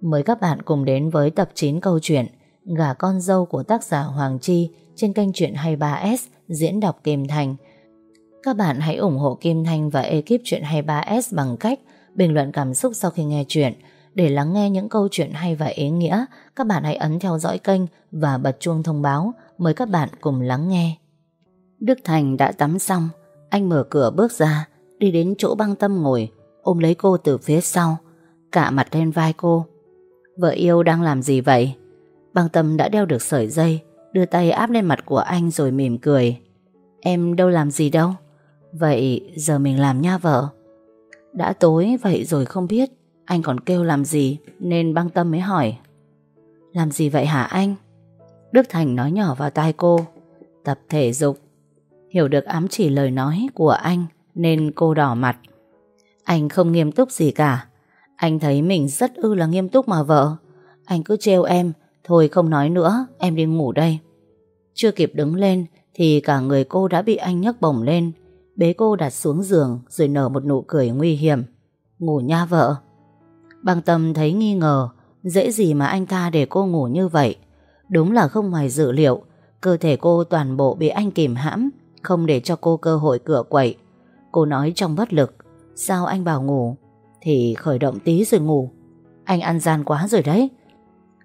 Mời các bạn cùng đến với tập 9 câu chuyện Gà con dâu của tác giả Hoàng Chi trên kênh truyện 23S diễn đọc Kim Thành. Các bạn hãy ủng hộ Kim Thanh và ekip truyện 23S bằng cách bình luận cảm xúc sau khi nghe chuyện. Để lắng nghe những câu chuyện hay và ý nghĩa, các bạn hãy ấn theo dõi kênh và bật chuông thông báo. Mời các bạn cùng lắng nghe. Đức Thành đã tắm xong, anh mở cửa bước ra, đi đến chỗ băng tâm ngồi, ôm lấy cô từ phía sau, cạ mặt lên vai cô. Vợ yêu đang làm gì vậy? Băng tâm đã đeo được sợi dây, đưa tay áp lên mặt của anh rồi mỉm cười. Em đâu làm gì đâu. Vậy giờ mình làm nha vợ. Đã tối vậy rồi không biết anh còn kêu làm gì nên băng tâm mới hỏi. Làm gì vậy hả anh? Đức Thành nói nhỏ vào tai cô. Tập thể dục. Hiểu được ám chỉ lời nói của anh nên cô đỏ mặt. Anh không nghiêm túc gì cả. Anh thấy mình rất ư là nghiêm túc mà vợ. Anh cứ trêu em, thôi không nói nữa, em đi ngủ đây. Chưa kịp đứng lên thì cả người cô đã bị anh nhấc bổng lên, bế cô đặt xuống giường rồi nở một nụ cười nguy hiểm. Ngủ nha vợ. bằng tâm thấy nghi ngờ, dễ gì mà anh ta để cô ngủ như vậy. Đúng là không ngoài dự liệu, cơ thể cô toàn bộ bị anh kìm hãm, không để cho cô cơ hội cửa quậy. Cô nói trong bất lực, sao anh bảo ngủ? Thì khởi động tí rồi ngủ. Anh ăn gian quá rồi đấy.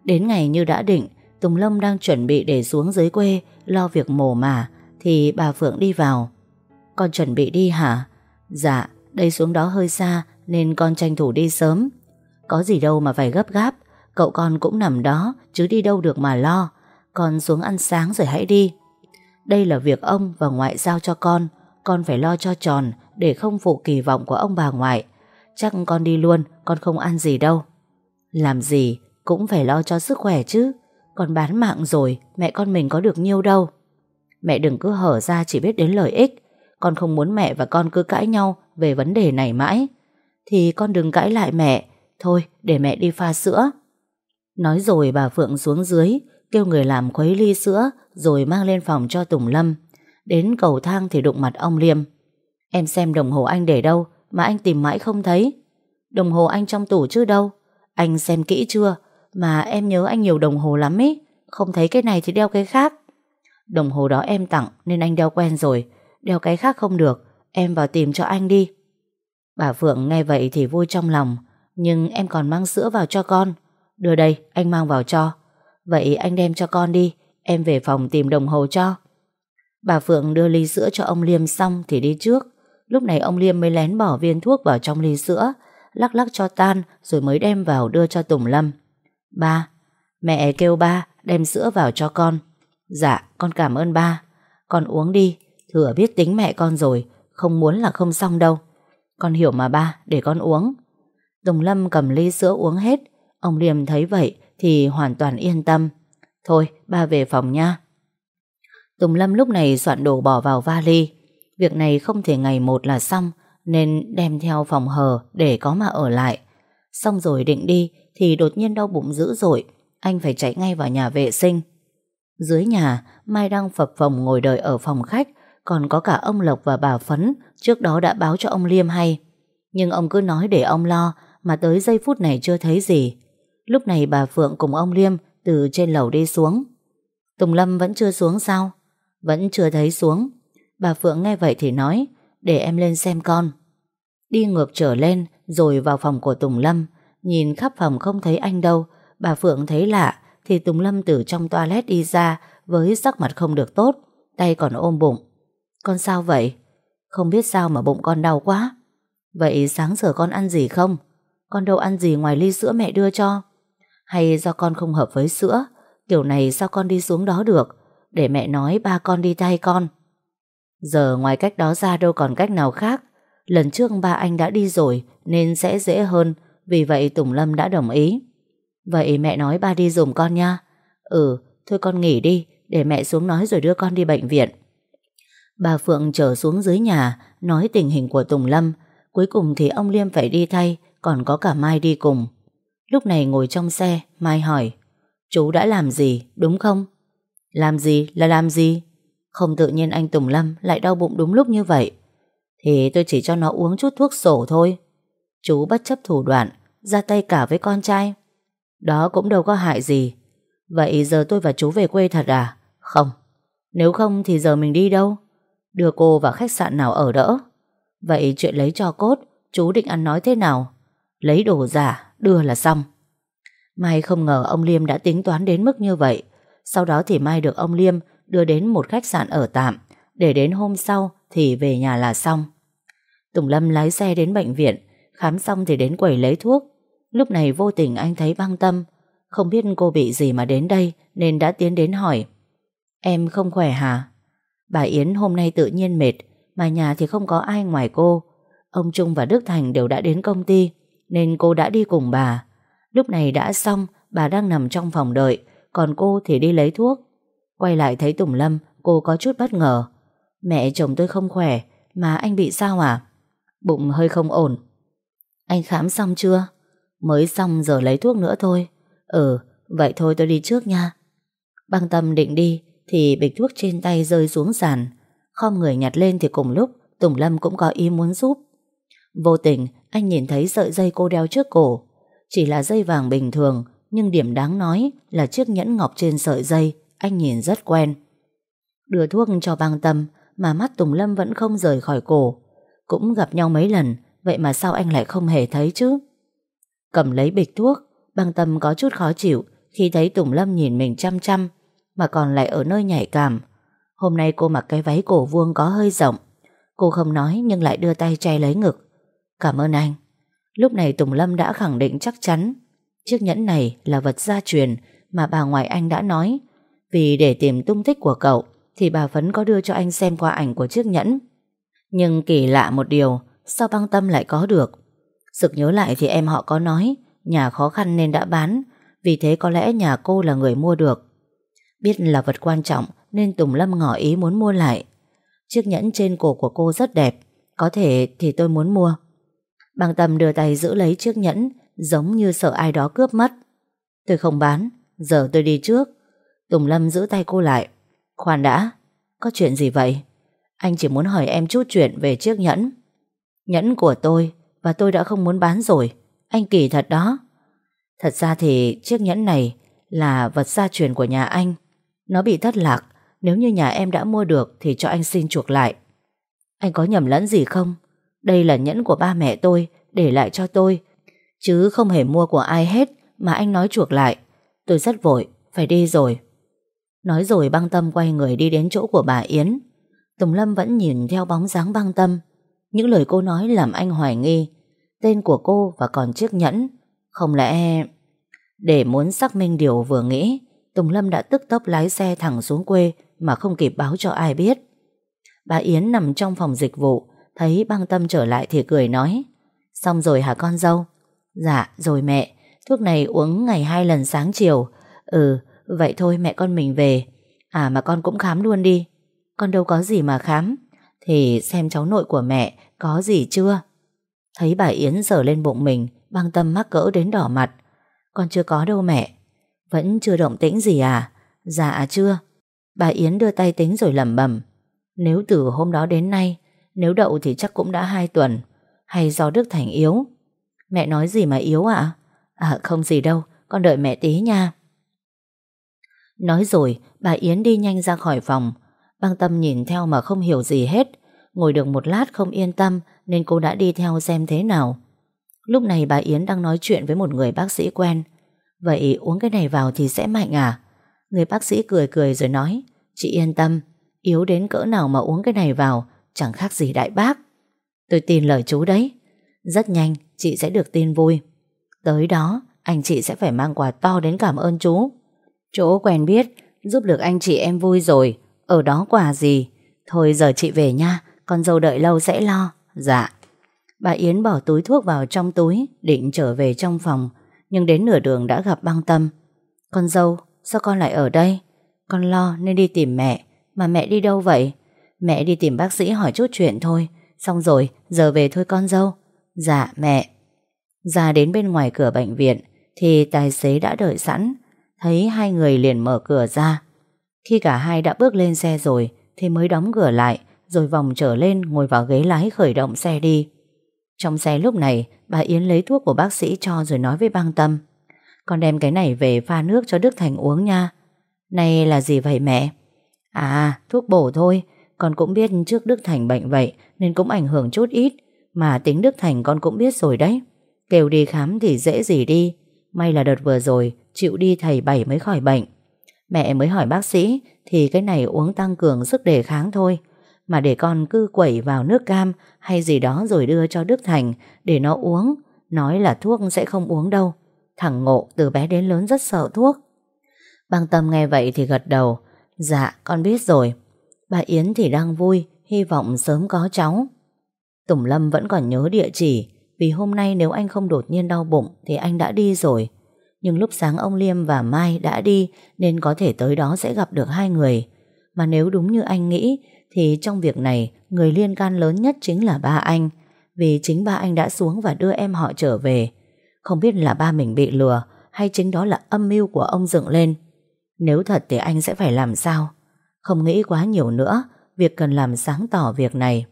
Đến ngày như đã định, Tùng Lâm đang chuẩn bị để xuống dưới quê lo việc mổ mà, thì bà Phượng đi vào. Con chuẩn bị đi hả? Dạ, đây xuống đó hơi xa nên con tranh thủ đi sớm. Có gì đâu mà phải gấp gáp, cậu con cũng nằm đó chứ đi đâu được mà lo. Con xuống ăn sáng rồi hãy đi. Đây là việc ông và ngoại giao cho con, con phải lo cho tròn để không phụ kỳ vọng của ông bà ngoại. Chắc con đi luôn, con không ăn gì đâu. Làm gì cũng phải lo cho sức khỏe chứ. Con bán mạng rồi, mẹ con mình có được nhiêu đâu. Mẹ đừng cứ hở ra chỉ biết đến lợi ích. Con không muốn mẹ và con cứ cãi nhau về vấn đề này mãi. Thì con đừng cãi lại mẹ. Thôi, để mẹ đi pha sữa. Nói rồi bà Phượng xuống dưới, kêu người làm khuấy ly sữa rồi mang lên phòng cho Tùng Lâm. Đến cầu thang thì đụng mặt ông Liêm. Em xem đồng hồ anh để đâu mà anh tìm mãi không thấy. Đồng hồ anh trong tủ chứ đâu. Anh xem kỹ chưa? Mà em nhớ anh nhiều đồng hồ lắm ý. Không thấy cái này thì đeo cái khác. Đồng hồ đó em tặng nên anh đeo quen rồi. Đeo cái khác không được. Em vào tìm cho anh đi. Bà Phượng nghe vậy thì vui trong lòng. Nhưng em còn mang sữa vào cho con. Đưa đây, anh mang vào cho. Vậy anh đem cho con đi. Em về phòng tìm đồng hồ cho. Bà Phượng đưa ly sữa cho ông Liêm xong thì đi trước. Lúc này ông Liêm mới lén bỏ viên thuốc vào trong ly sữa, lắc lắc cho tan rồi mới đem vào đưa cho Tùng Lâm. Ba, mẹ kêu ba đem sữa vào cho con. Dạ, con cảm ơn ba. Con uống đi, thừa biết tính mẹ con rồi, không muốn là không xong đâu. Con hiểu mà ba, để con uống. Tùng Lâm cầm ly sữa uống hết, ông Liêm thấy vậy thì hoàn toàn yên tâm. Thôi, ba về phòng nha. Tùng Lâm lúc này soạn đồ bỏ vào vali. Việc này không thể ngày một là xong nên đem theo phòng hờ để có mà ở lại. Xong rồi định đi thì đột nhiên đau bụng dữ dội, anh phải chạy ngay vào nhà vệ sinh. Dưới nhà, Mai đang phập phồng ngồi đợi ở phòng khách, còn có cả ông Lộc và bà Phấn trước đó đã báo cho ông Liêm hay. Nhưng ông cứ nói để ông lo, mà tới giây phút này chưa thấy gì. Lúc này bà Phượng cùng ông Liêm từ trên lầu đi xuống. Tùng Lâm vẫn chưa xuống sao? Vẫn chưa thấy xuống. Bà Phượng nghe vậy thì nói, để em lên xem con. Đi ngược trở lên, rồi vào phòng của Tùng Lâm, nhìn khắp phòng không thấy anh đâu, bà Phượng thấy lạ, thì Tùng Lâm từ trong toilet đi ra với sắc mặt không được tốt, tay còn ôm bụng. Con sao vậy? Không biết sao mà bụng con đau quá. Vậy sáng giờ con ăn gì không? Con đâu ăn gì ngoài ly sữa mẹ đưa cho. Hay do con không hợp với sữa, kiểu này sao con đi xuống đó được? Để mẹ nói ba con đi thay con. Giờ ngoài cách đó ra đâu còn cách nào khác. Lần trước ba anh đã đi rồi nên sẽ dễ hơn, vì vậy Tùng Lâm đã đồng ý. Vậy mẹ nói ba đi dùm con nha. Ừ, thôi con nghỉ đi, để mẹ xuống nói rồi đưa con đi bệnh viện. Bà Phượng trở xuống dưới nhà, nói tình hình của Tùng Lâm. Cuối cùng thì ông Liêm phải đi thay, còn có cả Mai đi cùng. Lúc này ngồi trong xe, Mai hỏi, chú đã làm gì, đúng không? Làm gì là làm gì? Không tự nhiên anh Tùng Lâm lại đau bụng đúng lúc như vậy. Thì tôi chỉ cho nó uống chút thuốc sổ thôi. Chú bất chấp thủ đoạn, ra tay cả với con trai. Đó cũng đâu có hại gì. Vậy giờ tôi và chú về quê thật à? Không. Nếu không thì giờ mình đi đâu? Đưa cô vào khách sạn nào ở đỡ? Vậy chuyện lấy cho cốt Chú định ăn nói thế nào? Lấy đồ giả đưa là xong. Mai không ngờ ông Liêm đã tính toán đến mức như vậy. Sau đó thì Mai được ông Liêm Đưa đến một khách sạn ở tạm. Để đến hôm sau thì về nhà là xong. Tùng Lâm lái xe đến bệnh viện. Khám xong thì đến quầy lấy thuốc. Lúc này vô tình anh thấy băng tâm. Không biết cô bị gì mà đến đây Nên đã tiến đến hỏi. Em không khỏe hả? Bà Yến hôm nay tự nhiên mệt, Mà nhà thì không có ai ngoài cô. Ông Trung và Đức Thành đều đã đến công ty, Nên cô đã đi cùng bà. Lúc này đã xong, Bà đang nằm trong phòng đợi, Còn cô thì đi lấy thuốc. Quay lại thấy Tùng Lâm, Cô có chút bất ngờ. Mẹ chồng tôi không khỏe, Mà anh bị sao à? Bụng hơi không ổn. Anh khám xong chưa? Mới xong giờ lấy thuốc nữa thôi. Ừ vậy thôi tôi đi trước nha. Băng tâm định đi Thì bịch thuốc trên tay rơi xuống sàn. Không người nhặt lên thì cùng lúc Tùng Lâm cũng có ý muốn giúp. Vô tình, anh nhìn thấy sợi dây cô đeo trước cổ. Chỉ là dây vàng bình thường, Nhưng điểm đáng nói là chiếc nhẫn ngọc trên sợi dây. Anh nhìn rất quen. Đưa thuốc cho băng tâm, Mà mắt Tùng Lâm vẫn không rời khỏi cổ. Cũng gặp nhau mấy lần, Vậy mà sao anh lại không hề thấy chứ? Cầm lấy bịch thuốc, Băng tâm có chút khó chịu Khi thấy Tùng Lâm nhìn mình chăm chăm, Mà còn lại ở nơi nhạy cảm. Hôm nay cô mặc cái váy cổ vuông có hơi rộng. Cô không nói nhưng lại đưa tay che lấy ngực. Cảm ơn anh. Lúc này Tùng Lâm đã khẳng định chắc chắn. Chiếc nhẫn này là vật gia truyền Mà bà ngoại anh đã nói. Vì để tìm tung tích của cậu, Thì bà Phấn có đưa cho anh xem qua ảnh của chiếc nhẫn. Nhưng kỳ lạ một điều, Sao băng tâm lại có được? Sực nhớ lại thì em họ có nói, Nhà khó khăn nên đã bán, Vì thế có lẽ nhà cô là người mua được. Biết là vật quan trọng Nên Tùng Lâm ngỏ ý muốn mua lại. Chiếc nhẫn trên cổ của cô rất đẹp, Có thể thì tôi muốn mua. Băng tâm đưa tay giữ lấy chiếc nhẫn, Giống như sợ ai đó cướp mất. Tôi không bán, Giờ tôi đi trước. Tùng Lâm giữ tay cô lại. Khoan đã Có chuyện gì vậy? Anh chỉ muốn hỏi em chút chuyện về chiếc nhẫn. Nhẫn của tôi Và tôi đã không muốn bán rồi. Anh kỳ thật đó. Thật ra thì chiếc nhẫn này Là vật gia truyền của nhà anh. Nó bị thất lạc. Nếu như nhà em đã mua được Thì cho anh xin chuộc lại. Anh có nhầm lẫn gì không? Đây là nhẫn của ba mẹ tôi Để lại cho tôi. Chứ không hề mua của ai hết Mà anh nói chuộc lại. Tôi rất vội, phải đi rồi. Nói rồi băng tâm quay người đi đến chỗ của bà Yến. Tùng Lâm vẫn nhìn theo bóng dáng băng tâm. Những lời cô nói làm anh hoài nghi. Tên của cô và còn chiếc nhẫn. Không lẽ... Để muốn xác minh điều vừa nghĩ, Tùng Lâm đã tức tốc lái xe thẳng xuống quê Mà không kịp báo cho ai biết. Bà Yến nằm trong phòng dịch vụ, Thấy băng tâm trở lại thì cười nói, Xong rồi hả con dâu? Dạ rồi mẹ. Thuốc này uống ngày hai lần sáng chiều. Ừ vậy thôi, mẹ con mình về. À mà con cũng khám luôn đi. Con đâu có gì mà khám. Thì xem cháu nội của mẹ có gì chưa? Thấy bà Yến sờ lên bụng mình, Băng tâm mắc cỡ đến đỏ mặt. Con chưa có đâu mẹ. Vẫn chưa động tĩnh gì à? Dạ chưa. Bà Yến đưa tay tính rồi lẩm bẩm. Nếu từ hôm đó đến nay, nếu đậu thì chắc cũng đã hai tuần. Hay do Đức Thành yếu. Mẹ nói gì mà yếu ạ? À? không gì đâu. Con đợi mẹ tí nha. Nói rồi, bà Yến đi nhanh ra khỏi phòng. Băng tâm nhìn theo mà không hiểu gì hết. Ngồi được một lát không yên tâm, Nên cô đã đi theo xem thế nào. Lúc này bà Yến đang nói chuyện với một người bác sĩ quen. Vậy uống cái này vào thì sẽ mạnh à? Người bác sĩ cười cười rồi nói, Chị yên tâm, Yếu đến cỡ nào mà uống cái này vào, Chẳng khác gì đại bác. Tôi tin lời chú đấy. Rất nhanh, chị sẽ được tin vui. Tới đó, anh chị sẽ phải mang quà to đến cảm ơn chú. Chỗ quen biết Giúp được anh chị em vui rồi. Ở đó quà gì? Thôi giờ chị về nha Con dâu đợi lâu sẽ lo. Dạ. Bà Yến bỏ túi thuốc vào trong túi Định trở về trong phòng. Nhưng đến nửa đường đã gặp băng tâm. Con dâu sao con lại ở đây? Con lo nên đi tìm mẹ. Mà mẹ đi đâu vậy? Mẹ đi tìm bác sĩ hỏi chút chuyện thôi. Xong rồi, giờ về thôi con dâu. Dạ mẹ. Ra đến bên ngoài cửa bệnh viện Thì tài xế đã đợi sẵn. Thấy hai người liền mở cửa ra. Khi cả hai đã bước lên xe rồi, Thì mới đóng cửa lại, Rồi vòng trở lên, ngồi vào ghế lái khởi động xe đi. Trong xe lúc này, Bà Yến lấy thuốc của bác sĩ cho rồi nói với băng tâm. Con đem cái này về pha nước cho Đức Thành uống nha. Này là gì vậy mẹ? À thuốc bổ thôi. Con cũng biết trước Đức Thành bệnh vậy, Nên cũng ảnh hưởng chút ít. Mà tính Đức Thành con cũng biết rồi đấy. Kêu đi khám thì dễ gì đi. May là đợt vừa rồi Chịu đi thầy bảy mới khỏi bệnh. Mẹ mới hỏi bác sĩ Thì cái này uống tăng cường sức đề kháng thôi, Mà để con cứ quẩy vào nước cam Hay gì đó rồi đưa cho Đức Thành Để nó uống, Nói là thuốc sẽ không uống đâu. Thằng Ngộ từ bé đến lớn rất sợ thuốc. Băng Tâm nghe vậy thì gật đầu Dạ con biết rồi. Bà Yến thì đang vui, Hy vọng sớm có cháu. Tùng Lâm vẫn còn nhớ địa chỉ, Vì hôm nay nếu anh không đột nhiên đau bụng Thì anh đã đi rồi. Nhưng lúc sáng ông Liêm và Mai đã đi, Nên có thể tới đó sẽ gặp được hai người. Mà nếu đúng như anh nghĩ, Thì trong việc này, Người liên can lớn nhất chính là ba anh. Vì chính ba anh đã xuống và đưa em họ trở về. Không biết là ba mình bị lừa, Hay chính đó là âm mưu của ông dựng lên. Nếu thật thì anh sẽ phải làm sao? Không nghĩ quá nhiều nữa, Việc cần làm sáng tỏ việc này.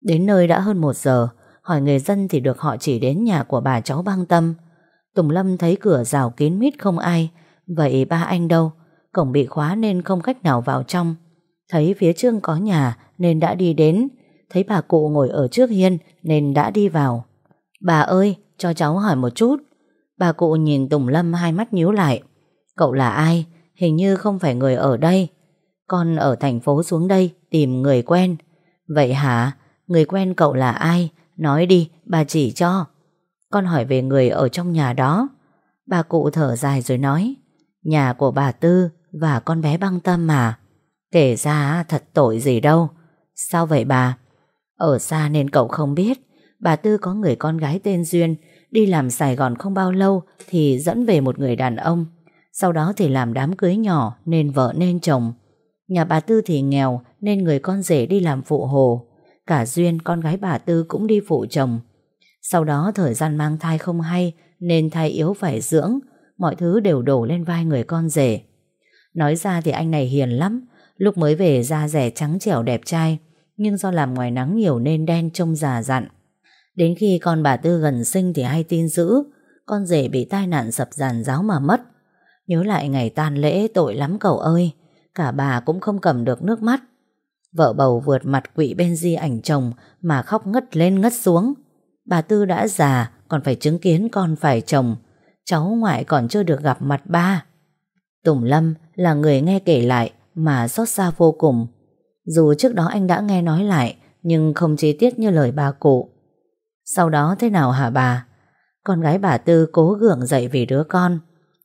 Đến nơi đã hơn một giờ, Hỏi người dân thì được họ chỉ đến nhà của bà cháu băng tâm. Tùng Lâm thấy cửa rào kín mít không ai. Vậy ba anh đâu? Cổng bị khóa nên không cách nào vào trong. Thấy phía trước có nhà Nên đã đi đến. Thấy bà cụ ngồi ở trước hiên Nên đã đi vào. Bà ơi, cho cháu hỏi một chút. Bà cụ nhìn Tùng Lâm hai mắt nhíu lại. Cậu là ai? Hình như không phải người ở đây. Con ở thành phố xuống đây Tìm người quen. Vậy hả? Người quen cậu là ai? Nói đi, bà chỉ cho. Con hỏi về người ở trong nhà đó. Bà cụ thở dài rồi nói, Nhà của bà Tư Và con bé băng tâm mà. Kể ra thật tội gì đâu. Sao vậy bà? Ở xa nên cậu không biết, Bà Tư có người con gái tên Duyên, Đi làm Sài Gòn không bao lâu Thì dẫn về một người đàn ông. Sau đó thì làm đám cưới nhỏ Nên vợ nên chồng. Nhà bà Tư thì nghèo Nên người con rể đi làm phụ hồ. Cả Duyên, con gái bà Tư cũng đi phụ chồng. Sau đó thời gian mang thai không hay, Nên thai yếu phải dưỡng, Mọi thứ đều đổ lên vai người con rể. Nói ra thì anh này hiền lắm, Lúc mới về da rẻ trắng trẻo đẹp trai, Nhưng do làm ngoài nắng nhiều nên đen trông già dặn. Đến khi con bà Tư gần sinh thì hay tin dữ, Con rể bị tai nạn sập giàn giáo mà mất. Nhớ lại ngày tan lễ, tội lắm cậu ơi, Cả bà cũng không cầm được nước mắt. Vợ bầu vượt mặt quỵ bên di ảnh chồng Mà khóc ngất lên ngất xuống. Bà Tư đã già, Còn phải chứng kiến con phải chồng. Cháu ngoại còn chưa được gặp mặt ba. Tùng Lâm là người nghe kể lại Mà xót xa vô cùng. Dù trước đó anh đã nghe nói lại, Nhưng không chi tiết như lời bà cụ. Sau đó thế nào hả bà? Con gái bà Tư cố gượng dậy vì đứa con.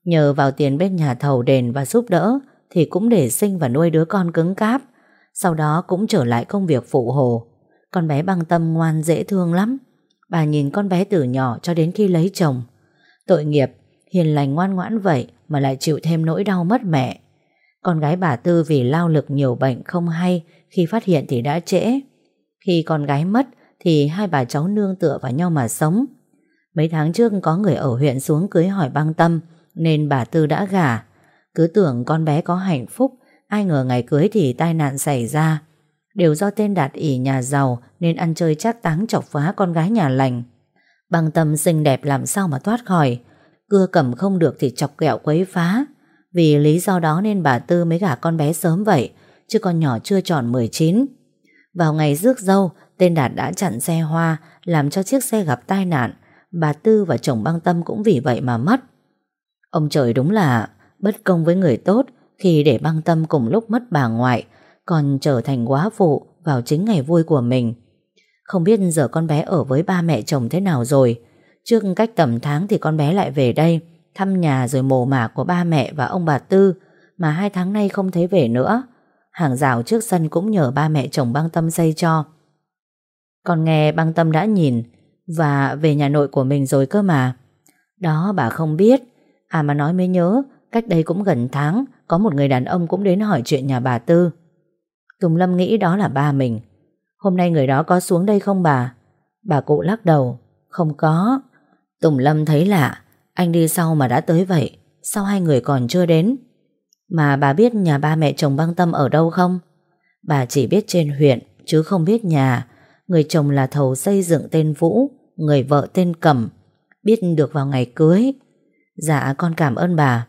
Nhờ vào tiền bên nhà thầu đền và giúp đỡ Thì cũng để sinh và nuôi đứa con cứng cáp. Sau đó cũng trở lại công việc phụ hồ. Con bé băng tâm ngoan dễ thương lắm. Bà nhìn con bé từ nhỏ cho đến khi lấy chồng. Tội nghiệp, Hiền lành ngoan ngoãn vậy Mà lại chịu thêm nỗi đau mất mẹ. Con gái bà Tư vì lao lực nhiều bệnh không hay, Khi phát hiện thì đã trễ. Khi con gái mất Thì hai bà cháu nương tựa vào nhau mà sống. Mấy tháng trước có người ở huyện xuống cưới hỏi băng tâm, Nên bà Tư đã gả. Cứ tưởng con bé có hạnh phúc, Ai ngờ ngày cưới thì tai nạn xảy ra. Đều do tên đạt ỉ nhà giàu Nên ăn chơi chắc táng chọc phá con gái nhà lành. Bằng tâm xinh đẹp làm sao mà thoát khỏi. Cưa cầm không được thì chọc kẹo quấy phá. Vì lý do đó nên bà Tư mới gả con bé sớm vậy Chứ con nhỏ chưa tròn 19 Vào ngày rước dâu Tên Đạt đã chặn xe hoa Làm cho chiếc xe gặp tai nạn. Bà Tư và chồng băng tâm cũng vì vậy mà mất. Ông trời đúng là Bất công với người tốt khi để băng tâm cùng lúc mất bà ngoại, còn trở thành quá phụ vào chính ngày vui của mình. Không biết giờ con bé ở với ba mẹ chồng thế nào rồi. Trước cách tầm tháng thì con bé lại về đây, thăm nhà rồi mồ mả của ba mẹ và ông bà Tư, mà hai tháng nay không thấy về nữa. Hàng rào trước sân cũng nhờ ba mẹ chồng băng tâm xây cho. Còn nghe băng tâm đã nhìn, và về nhà nội của mình rồi cơ mà. Đó bà không biết, à mà nói mới nhớ, cách đây cũng gần tháng, có một người đàn ông cũng đến hỏi chuyện nhà bà Tư Tùng Lâm nghĩ đó là ba mình. Hôm nay người đó có xuống đây không bà? Bà cụ lắc đầu, Không có. Tùng Lâm thấy lạ, Anh đi sau mà đã tới vậy, Sao hai người còn chưa đến? Mà bà biết nhà ba mẹ chồng băng tâm ở đâu không? Bà chỉ biết trên huyện, Chứ không biết nhà. Người chồng là thầu xây dựng tên Vũ, Người vợ tên Cẩm. Biết được vào ngày cưới. Dạ con cảm ơn bà.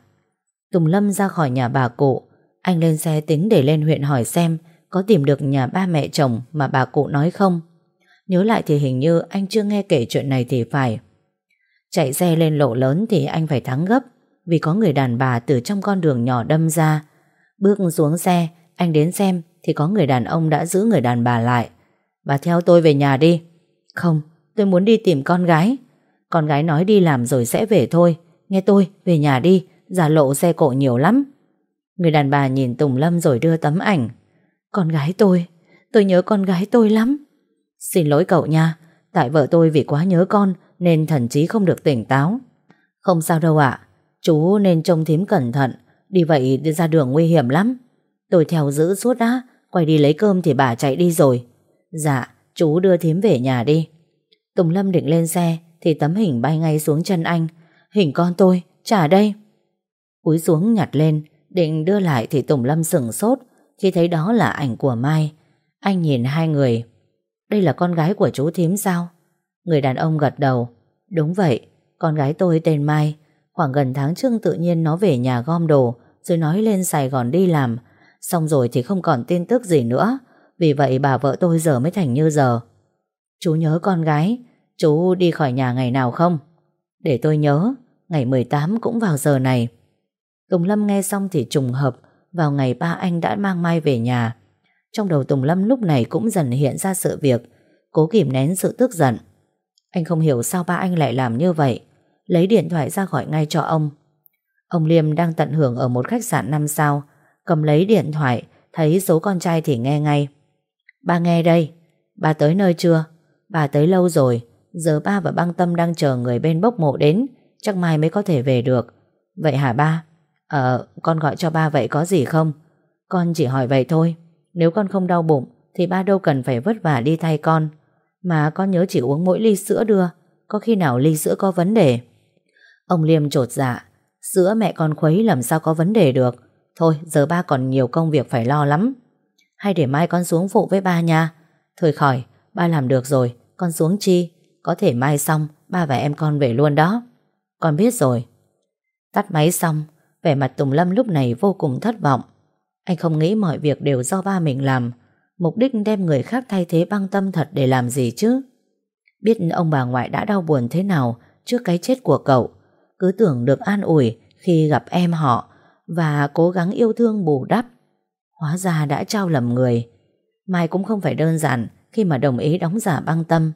Tùng Lâm ra khỏi nhà bà cụ. Anh lên xe tính để lên huyện hỏi xem có tìm được nhà ba mẹ chồng Mà bà cụ nói không? Nhớ lại thì hình như anh chưa nghe kể chuyện này thì phải. Chạy xe lên lộ lớn Thì anh phải thắng gấp, Vì có người đàn bà từ trong con đường nhỏ đâm ra. Bước xuống xe, Anh đến xem Thì có người đàn ông đã giữ người đàn bà lại. Bà theo tôi về nhà đi. Không, tôi muốn đi tìm con gái. Con gái nói đi làm rồi sẽ về thôi. Nghe tôi, về nhà đi Giả lộ xe cộ nhiều lắm. Người đàn bà nhìn Tùng Lâm rồi đưa tấm ảnh. Con gái tôi Tôi nhớ con gái tôi lắm. Xin lỗi cậu nha Tại vợ tôi vì quá nhớ con Nên thần trí không được tỉnh táo. Không sao đâu ạ Chú nên trông thím cẩn thận Đi vậy đi ra đường nguy hiểm lắm. Tôi theo giữ suốt á Quay đi lấy cơm thì bà chạy đi rồi. Dạ chú đưa thím về nhà đi. Tùng Lâm định lên xe Thì tấm hình bay ngay xuống chân anh. Hình con tôi, trả đây. Cúi xuống nhặt lên Định đưa lại thì Tùng Lâm sửng sốt. Khi thấy đó là ảnh của Mai Anh nhìn hai người. Đây là con gái của chú thím sao? Người đàn ông gật đầu. Đúng vậy, con gái tôi tên Mai. Khoảng gần tháng trước tự nhiên nó về nhà gom đồ Rồi nói lên Sài Gòn đi làm. Xong rồi thì không còn tin tức gì nữa. Vì vậy bà vợ tôi giờ mới thành như giờ. Chú nhớ con gái. Chú đi khỏi nhà ngày nào không? Để tôi nhớ Ngày 18 cũng vào giờ này. Tùng Lâm nghe xong thì trùng hợp. Vào ngày ba anh đã mang Mai về nhà. Trong đầu Tùng Lâm lúc này cũng dần hiện ra sự việc, Cố kìm nén sự tức giận. Anh không hiểu sao ba anh lại làm như vậy, Lấy điện thoại ra gọi ngay cho ông. Ông Liêm đang tận hưởng ở một khách sạn 5 sao, Cầm lấy điện thoại, Thấy số con trai thì nghe ngay. Ba nghe đây, Ba tới nơi chưa? Ba tới lâu rồi, Giờ ba và băng tâm đang chờ người bên bốc mộ đến, Chắc mai mới có thể về được. Vậy hả ba? Ờ con gọi cho ba vậy có gì không? Con chỉ hỏi vậy thôi. Nếu con không đau bụng, Thì ba đâu cần phải vất vả đi thay con. Mà con nhớ chỉ uống mỗi ly sữa đưa, Có khi nào ly sữa có vấn đề? Ông Liêm trột dạ. Sữa mẹ con khuấy làm sao có vấn đề được? Thôi, giờ ba còn nhiều công việc phải lo lắm. Hay để mai con xuống phụ với ba nha. Thôi khỏi, Ba làm được rồi, Con xuống chi? Có thể mai xong, Ba và em con về luôn đó. Con biết rồi. Tắt máy xong Vẻ mặt Tùng Lâm lúc này vô cùng thất vọng. Anh không nghĩ mọi việc đều do ba mình làm. Mục đích đem người khác thay thế băng tâm thật để làm gì chứ? Biết ông bà ngoại đã đau buồn thế nào Trước cái chết của cậu, Cứ tưởng được an ủi Khi gặp em họ Và cố gắng yêu thương bù đắp. Hóa ra đã trao lầm người. Mai cũng không phải đơn giản Khi mà đồng ý đóng giả băng tâm.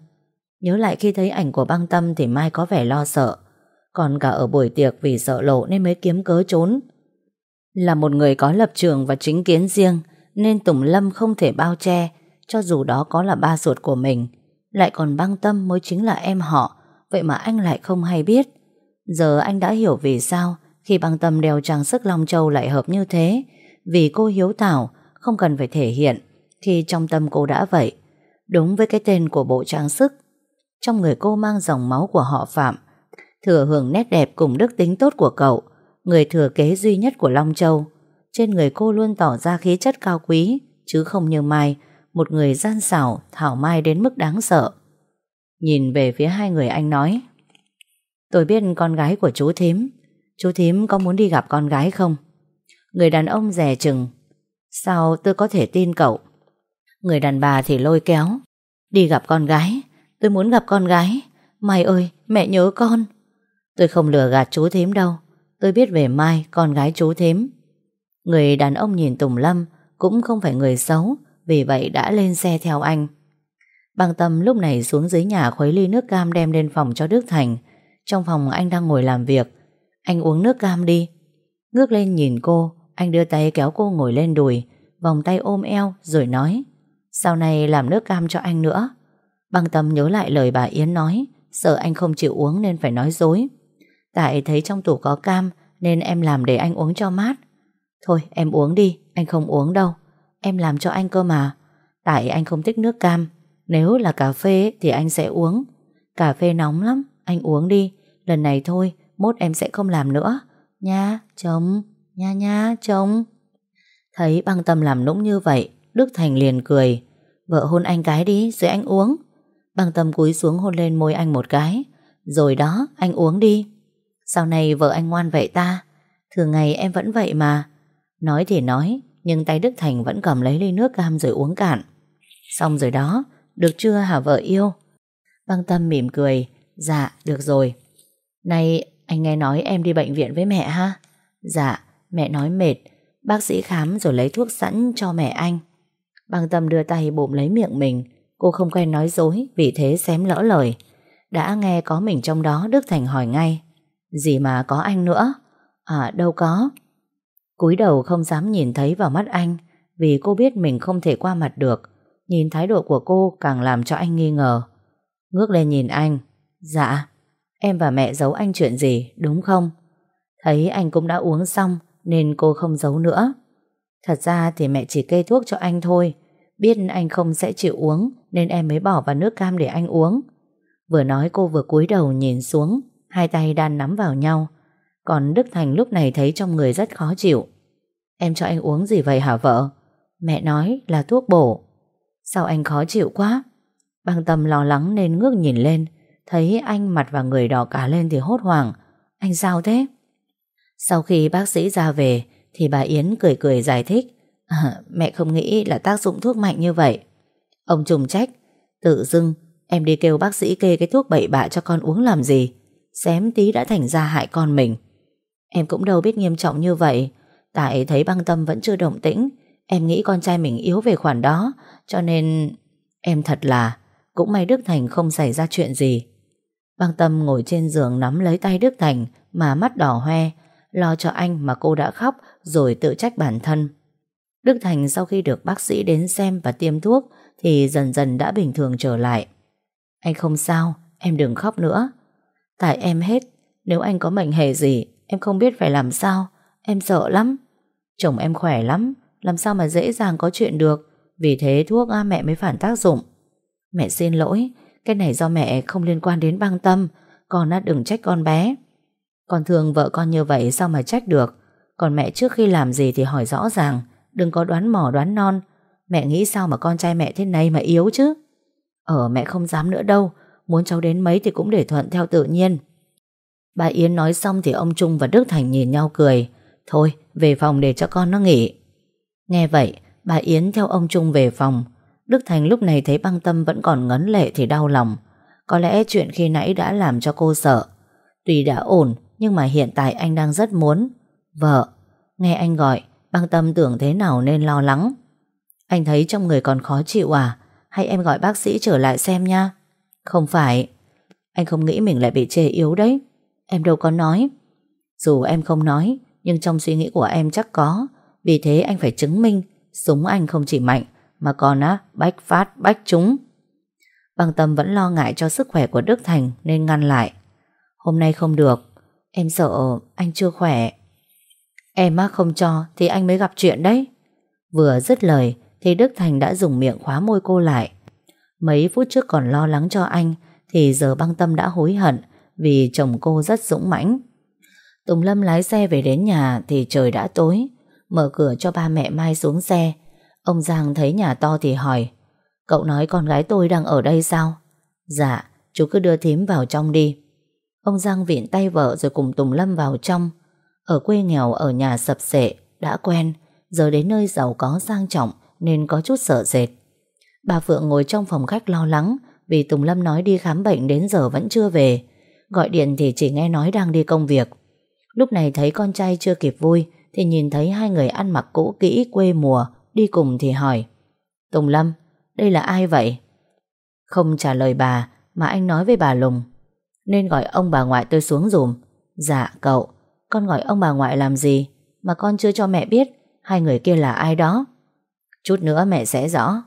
Nhớ lại khi thấy ảnh của băng tâm Thì Mai có vẻ lo sợ còn cả ở buổi tiệc vì sợ lộ nên mới kiếm cớ trốn. Là một người có lập trường và chính kiến riêng, nên Tùng Lâm không thể bao che, cho dù đó có là ba ruột của mình. Lại còn băng tâm mới chính là em họ, vậy mà anh lại không hay biết. Giờ anh đã hiểu vì sao khi băng tâm đeo trang sức Long Châu lại hợp như thế, vì cô hiếu thảo, không cần phải thể hiện khi trong tâm cô đã vậy. Đúng với cái tên của bộ trang sức, trong người cô mang dòng máu của họ Phạm thừa hưởng nét đẹp cùng đức tính tốt của cậu, người thừa kế duy nhất của Long Châu. Trên người cô luôn tỏ ra khí chất cao quý, chứ không như Mai, một người gian xảo, thảo mai đến mức đáng sợ. Nhìn về phía hai người anh nói, Tôi biết con gái của chú Thím, chú Thím có muốn đi gặp con gái không? Người đàn ông rẻ chừng, sao tôi có thể tin cậu? Người đàn bà thì lôi kéo, đi gặp con gái, tôi muốn gặp con gái. Mày ơi, mẹ nhớ con. Tôi không lừa gạt chú thím đâu. Tôi biết về Mai, con gái chú thím. Người đàn ông nhìn Tùng Lâm Cũng không phải người xấu Vì vậy đã lên xe theo anh. Băng tâm lúc này xuống dưới nhà Khuấy ly nước cam đem lên phòng cho Đức Thành. Trong phòng anh đang ngồi làm việc. Anh uống nước cam đi. Ngước lên nhìn cô Anh đưa tay kéo cô ngồi lên đùi Vòng tay ôm eo rồi nói Sau này làm nước cam cho anh nữa. Băng tâm nhớ lại lời bà Yến nói Sợ anh không chịu uống nên phải nói dối. Tại thấy trong tủ có cam, Nên em làm để anh uống cho mát. Thôi, em uống đi, Anh không uống đâu. Em làm cho anh cơ mà. Tại anh không thích nước cam. Nếu là cà phê thì anh sẽ uống. Cà phê nóng lắm, Anh uống đi. Lần này thôi, Mốt em sẽ không làm nữa. Nha, chồng. Nha nha, chồng. Thấy băng tâm làm nũng như vậy, Đức Thành liền cười. Vợ hôn anh cái đi, rồi anh uống. Băng tâm cúi xuống hôn lên môi anh một cái. Rồi đó, anh uống đi. Sau này vợ anh ngoan vậy ta? Thường ngày em vẫn vậy mà. Nói thì nói, Nhưng tay Đức Thành vẫn cầm lấy ly nước cam rồi uống cạn. Xong rồi đó, Được chưa hả vợ yêu? Băng tâm mỉm cười Dạ được rồi. Này anh nghe nói em đi bệnh viện với mẹ ha? Dạ mẹ nói mệt. Bác sĩ khám rồi lấy thuốc sẵn cho mẹ anh. Băng tâm đưa tay bụng lấy miệng mình. Cô không quen nói dối, Vì thế xém lỡ lời. Đã nghe có mình trong đó, Đức Thành hỏi ngay. Gì mà có anh nữa? À đâu có. Cúi đầu không dám nhìn thấy vào mắt anh, Vì cô biết mình không thể qua mặt được. Nhìn thái độ của cô càng làm cho anh nghi ngờ. Ngước lên nhìn anh. Dạ Em và mẹ giấu anh chuyện gì, đúng không? Thấy anh cũng đã uống xong, Nên cô không giấu nữa. Thật ra thì mẹ chỉ kê thuốc cho anh thôi. Biết anh không sẽ chịu uống, Nên em mới bỏ vào nước cam để anh uống. Vừa nói cô vừa cúi đầu nhìn xuống. Hai tay đan nắm vào nhau. Còn Đức Thành lúc này thấy trong người rất khó chịu. Em cho anh uống gì vậy hả vợ? Mẹ nói là thuốc bổ. Sao anh khó chịu quá? Băng tâm lo lắng nên ngước nhìn lên. Thấy anh mặt và người đỏ cả lên thì hốt hoảng. Anh sao thế? Sau khi bác sĩ ra về Thì bà Yến cười cười giải thích. À, Mẹ không nghĩ là tác dụng thuốc mạnh như vậy. Ông trùng trách. Tự dưng em đi kêu bác sĩ kê cái thuốc bậy bạ cho con uống làm gì? Xém tí đã thành ra hại con mình. Em cũng đâu biết nghiêm trọng như vậy. Tại thấy băng tâm vẫn chưa động tĩnh, Em nghĩ con trai mình yếu về khoản đó, Cho nên Em thật là Cũng may Đức Thành không xảy ra chuyện gì. Băng tâm ngồi trên giường nắm lấy tay Đức Thành Mà mắt đỏ hoe, Lo cho anh mà cô đã khóc Rồi tự trách bản thân. Đức Thành sau khi được bác sĩ đến xem và tiêm thuốc Thì dần dần đã bình thường trở lại. Anh không sao, Em đừng khóc nữa. Tại em hết, Nếu anh có mệnh hệ gì, Em không biết phải làm sao. Em sợ lắm. Chồng em khỏe lắm, Làm sao mà dễ dàng có chuyện được. Vì thế thuốc mẹ mới phản tác dụng. Mẹ xin lỗi, Cái này do mẹ không liên quan đến băng tâm. Con đã đừng trách con bé. Con thương vợ con như vậy sao mà trách được? Còn mẹ trước khi làm gì thì hỏi rõ ràng. Đừng có đoán mò, đoán non. Mẹ nghĩ sao mà con trai mẹ thế này mà yếu chứ? Ờ mẹ không dám nữa đâu. Muốn cháu đến mấy thì cũng để thuận theo tự nhiên. Bà Yến nói xong thì ông Trung và Đức Thành nhìn nhau cười. Thôi, về phòng để cho con nó nghỉ. Nghe vậy, Bà Yến theo ông Trung về phòng. Đức Thành lúc này thấy băng tâm vẫn còn ngấn lệ thì đau lòng. Có lẽ chuyện khi nãy đã làm cho cô sợ. Tuy đã ổn, Nhưng mà hiện tại anh đang rất muốn. Vợ, Nghe anh gọi, Băng tâm tưởng thế nào nên lo lắng. Anh thấy trong người còn khó chịu à? Hay em gọi bác sĩ trở lại xem nha. Không phải. Anh không nghĩ mình lại bị chê yếu đấy. Em đâu có nói. Dù em không nói, Nhưng trong suy nghĩ của em chắc có. Vì thế anh phải chứng minh Súng anh không chỉ mạnh, Mà còn á, bách phát, bách trúng. Bằng tâm vẫn lo ngại cho sức khỏe của Đức Thành Nên ngăn lại. Hôm nay không được. Em sợ anh chưa khỏe. Em á, không cho thì anh mới gặp chuyện đấy. Vừa dứt lời Thì Đức Thành đã dùng miệng khóa môi cô lại. Mấy phút trước còn lo lắng cho anh, Thì giờ băng tâm đã hối hận Vì chồng cô rất dũng mãnh. Tùng Lâm lái xe về đến nhà Thì trời đã tối. Mở cửa cho ba mẹ Mai xuống xe. Ông Giang thấy nhà to thì hỏi, Cậu nói con gái tôi đang ở đây sao? Dạ Chú cứ đưa thím vào trong đi. Ông Giang viện tay vợ rồi cùng Tùng Lâm vào trong. Ở quê nghèo ở nhà sập sệ, Đã quen. Giờ đến nơi giàu có sang trọng Nên có chút sợ dệt. Bà Phượng ngồi trong phòng khách lo lắng Vì Tùng Lâm nói đi khám bệnh đến giờ vẫn chưa về. Gọi điện thì chỉ nghe nói đang đi công việc. Lúc này thấy con trai chưa kịp vui Thì nhìn thấy hai người ăn mặc cũ kỹ quê mùa Đi cùng thì hỏi Tùng Lâm, đây là ai vậy? Không trả lời bà Mà anh nói với bà Lùng Nên gọi ông bà ngoại tôi xuống dùm. Dạ cậu. Con gọi ông bà ngoại làm gì Mà con chưa cho mẹ biết Hai người kia là ai đó? Chút nữa mẹ sẽ rõ.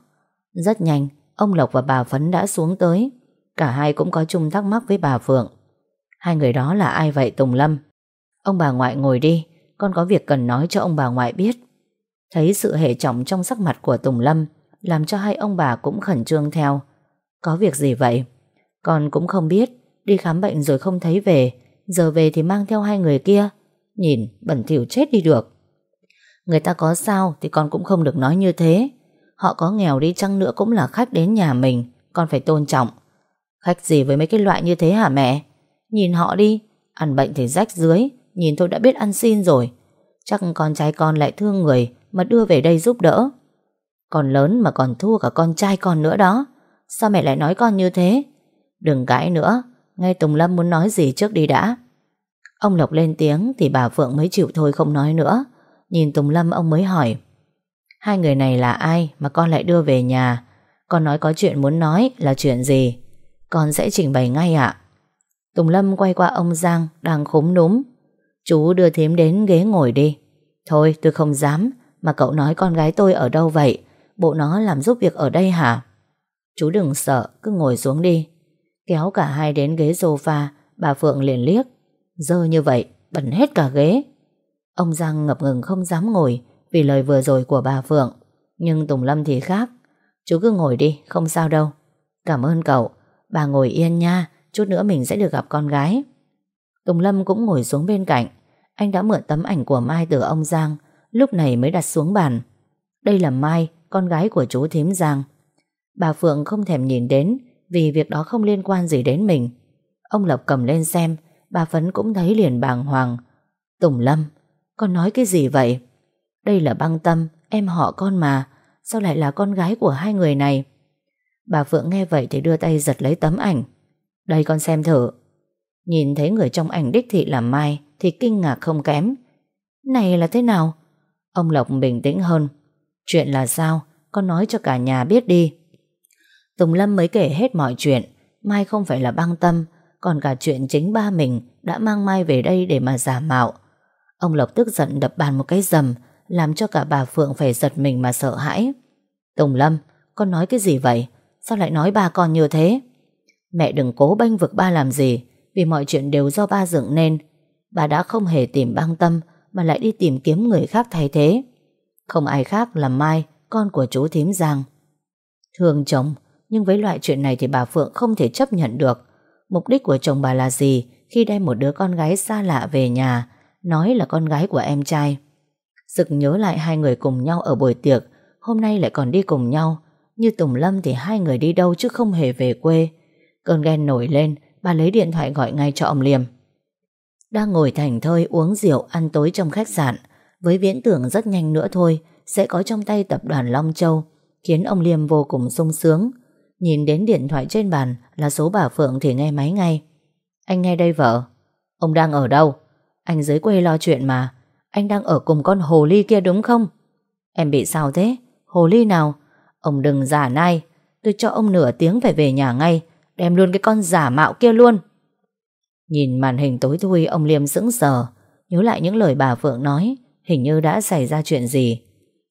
Rất nhanh, Ông Lộc và bà Phấn đã xuống tới. Cả hai cũng có chung thắc mắc với bà Phượng. Hai người đó là ai vậy, Tùng Lâm? Ông bà ngoại ngồi đi, Con có việc cần nói cho ông bà ngoại biết. Thấy sự hệ trọng trong sắc mặt của Tùng Lâm, Làm cho hai ông bà cũng khẩn trương theo. Có việc gì vậy? Con cũng không biết, Đi khám bệnh rồi không thấy về, Giờ về thì mang theo hai người kia. Nhìn, bẩn thỉu chết đi được. Người ta có sao thì con cũng không được nói như thế. Họ có nghèo đi chăng nữa cũng là khách đến nhà mình, Con phải tôn trọng. Khách gì với mấy cái loại như thế hả mẹ? Nhìn họ đi, Ăn bệnh thì rách dưới, Nhìn tôi đã biết ăn xin rồi. Chắc con trai con lại thương người Mà đưa về đây giúp đỡ. Con lớn mà còn thua cả con trai con nữa đó. Sao mẹ lại nói con như thế? Đừng cãi nữa Ngay Tùng Lâm muốn nói gì trước đi đã. Ông Lộc lên tiếng Thì bà Phượng mới chịu thôi không nói nữa. Nhìn Tùng Lâm ông mới hỏi Hai người này là ai mà con lại đưa về nhà? Con nói có chuyện muốn nói là chuyện gì? Con sẽ trình bày ngay ạ. Tùng Lâm quay qua ông Giang Đang khúm núm. Chú đưa thím đến ghế ngồi đi. Thôi, tôi không dám. Mà cậu nói con gái tôi ở đâu vậy? Bộ nó làm giúp việc ở đây hả? Chú đừng sợ, cứ ngồi xuống đi. Kéo cả hai đến ghế sofa, Bà Phượng liền liếc. Dơ như vậy, bẩn hết cả ghế. Ông Giang ngập ngừng không dám ngồi. Vì lời vừa rồi của bà Phượng. Nhưng Tùng Lâm thì khác. Chú cứ ngồi đi, không sao đâu. Cảm ơn cậu. Bà ngồi yên nha, Chút nữa mình sẽ được gặp con gái. Tùng Lâm cũng ngồi xuống bên cạnh. Anh đã mượn tấm ảnh của Mai từ ông Giang, Lúc này mới đặt xuống bàn. Đây là Mai, Con gái của chú thím Giang. Bà Phượng không thèm nhìn đến, Vì việc đó không liên quan gì đến mình. Ông Lộc cầm lên xem, Bà Phấn cũng thấy liền bàng hoàng. Tùng Lâm, Con nói cái gì vậy? Đây là băng tâm, Em họ con mà, Sao lại là con gái của hai người này? Bà Phượng nghe vậy thì đưa tay giật lấy tấm ảnh. Đây con xem thử. Nhìn thấy người trong ảnh đích thị là Mai Thì kinh ngạc không kém. Này là thế nào? Ông Lộc bình tĩnh hơn. Chuyện là sao? Con nói cho cả nhà biết đi. Tùng Lâm mới kể hết mọi chuyện. Mai không phải là băng tâm, Còn cả chuyện chính ba mình Đã mang Mai về đây để mà giả mạo. Ông Lộc tức giận đập bàn một cái dầm làm cho cả bà Phượng phải giật mình mà sợ hãi. Tùng Lâm, Con nói cái gì vậy? Sao lại nói ba con như thế? Mẹ đừng cố bênh vực ba làm gì, Vì mọi chuyện đều do ba dựng nên. Bà đã không hề tìm băng tâm, Mà lại đi tìm kiếm người khác thay thế. Không ai khác là Mai, Con của chú thím Giang. Thương chồng, Nhưng với loại chuyện này thì bà Phượng không thể chấp nhận được. Mục đích của chồng bà là gì Khi đem một đứa con gái xa lạ về nhà, Nói là con gái của em trai? Sực nhớ lại hai người cùng nhau ở buổi tiệc, Hôm nay lại còn đi cùng nhau. Như Tùng Lâm thì hai người đi đâu chứ không hề về quê. Cơn ghen nổi lên, Bà lấy điện thoại gọi ngay cho ông Liêm. Đang ngồi thành thơi uống rượu, Ăn tối trong khách sạn, Với viễn tưởng rất nhanh nữa thôi, Sẽ có trong tay tập đoàn Long Châu, Khiến ông Liêm vô cùng sung sướng. Nhìn đến điện thoại trên bàn Là số bà Phượng thì nghe máy ngay. Anh nghe đây vợ. Ông đang ở đâu? Anh dưới quê lo chuyện mà. Anh đang ở cùng con hồ ly kia đúng không? Em bị sao thế? Hồ ly nào? Ông đừng giả nai. Tôi cho ông nửa tiếng phải về nhà ngay. Đem luôn cái con giả mạo kia luôn. Nhìn màn hình tối thui, Ông Liêm sững sờ. Nhớ lại những lời bà Phượng nói, Hình như đã xảy ra chuyện gì.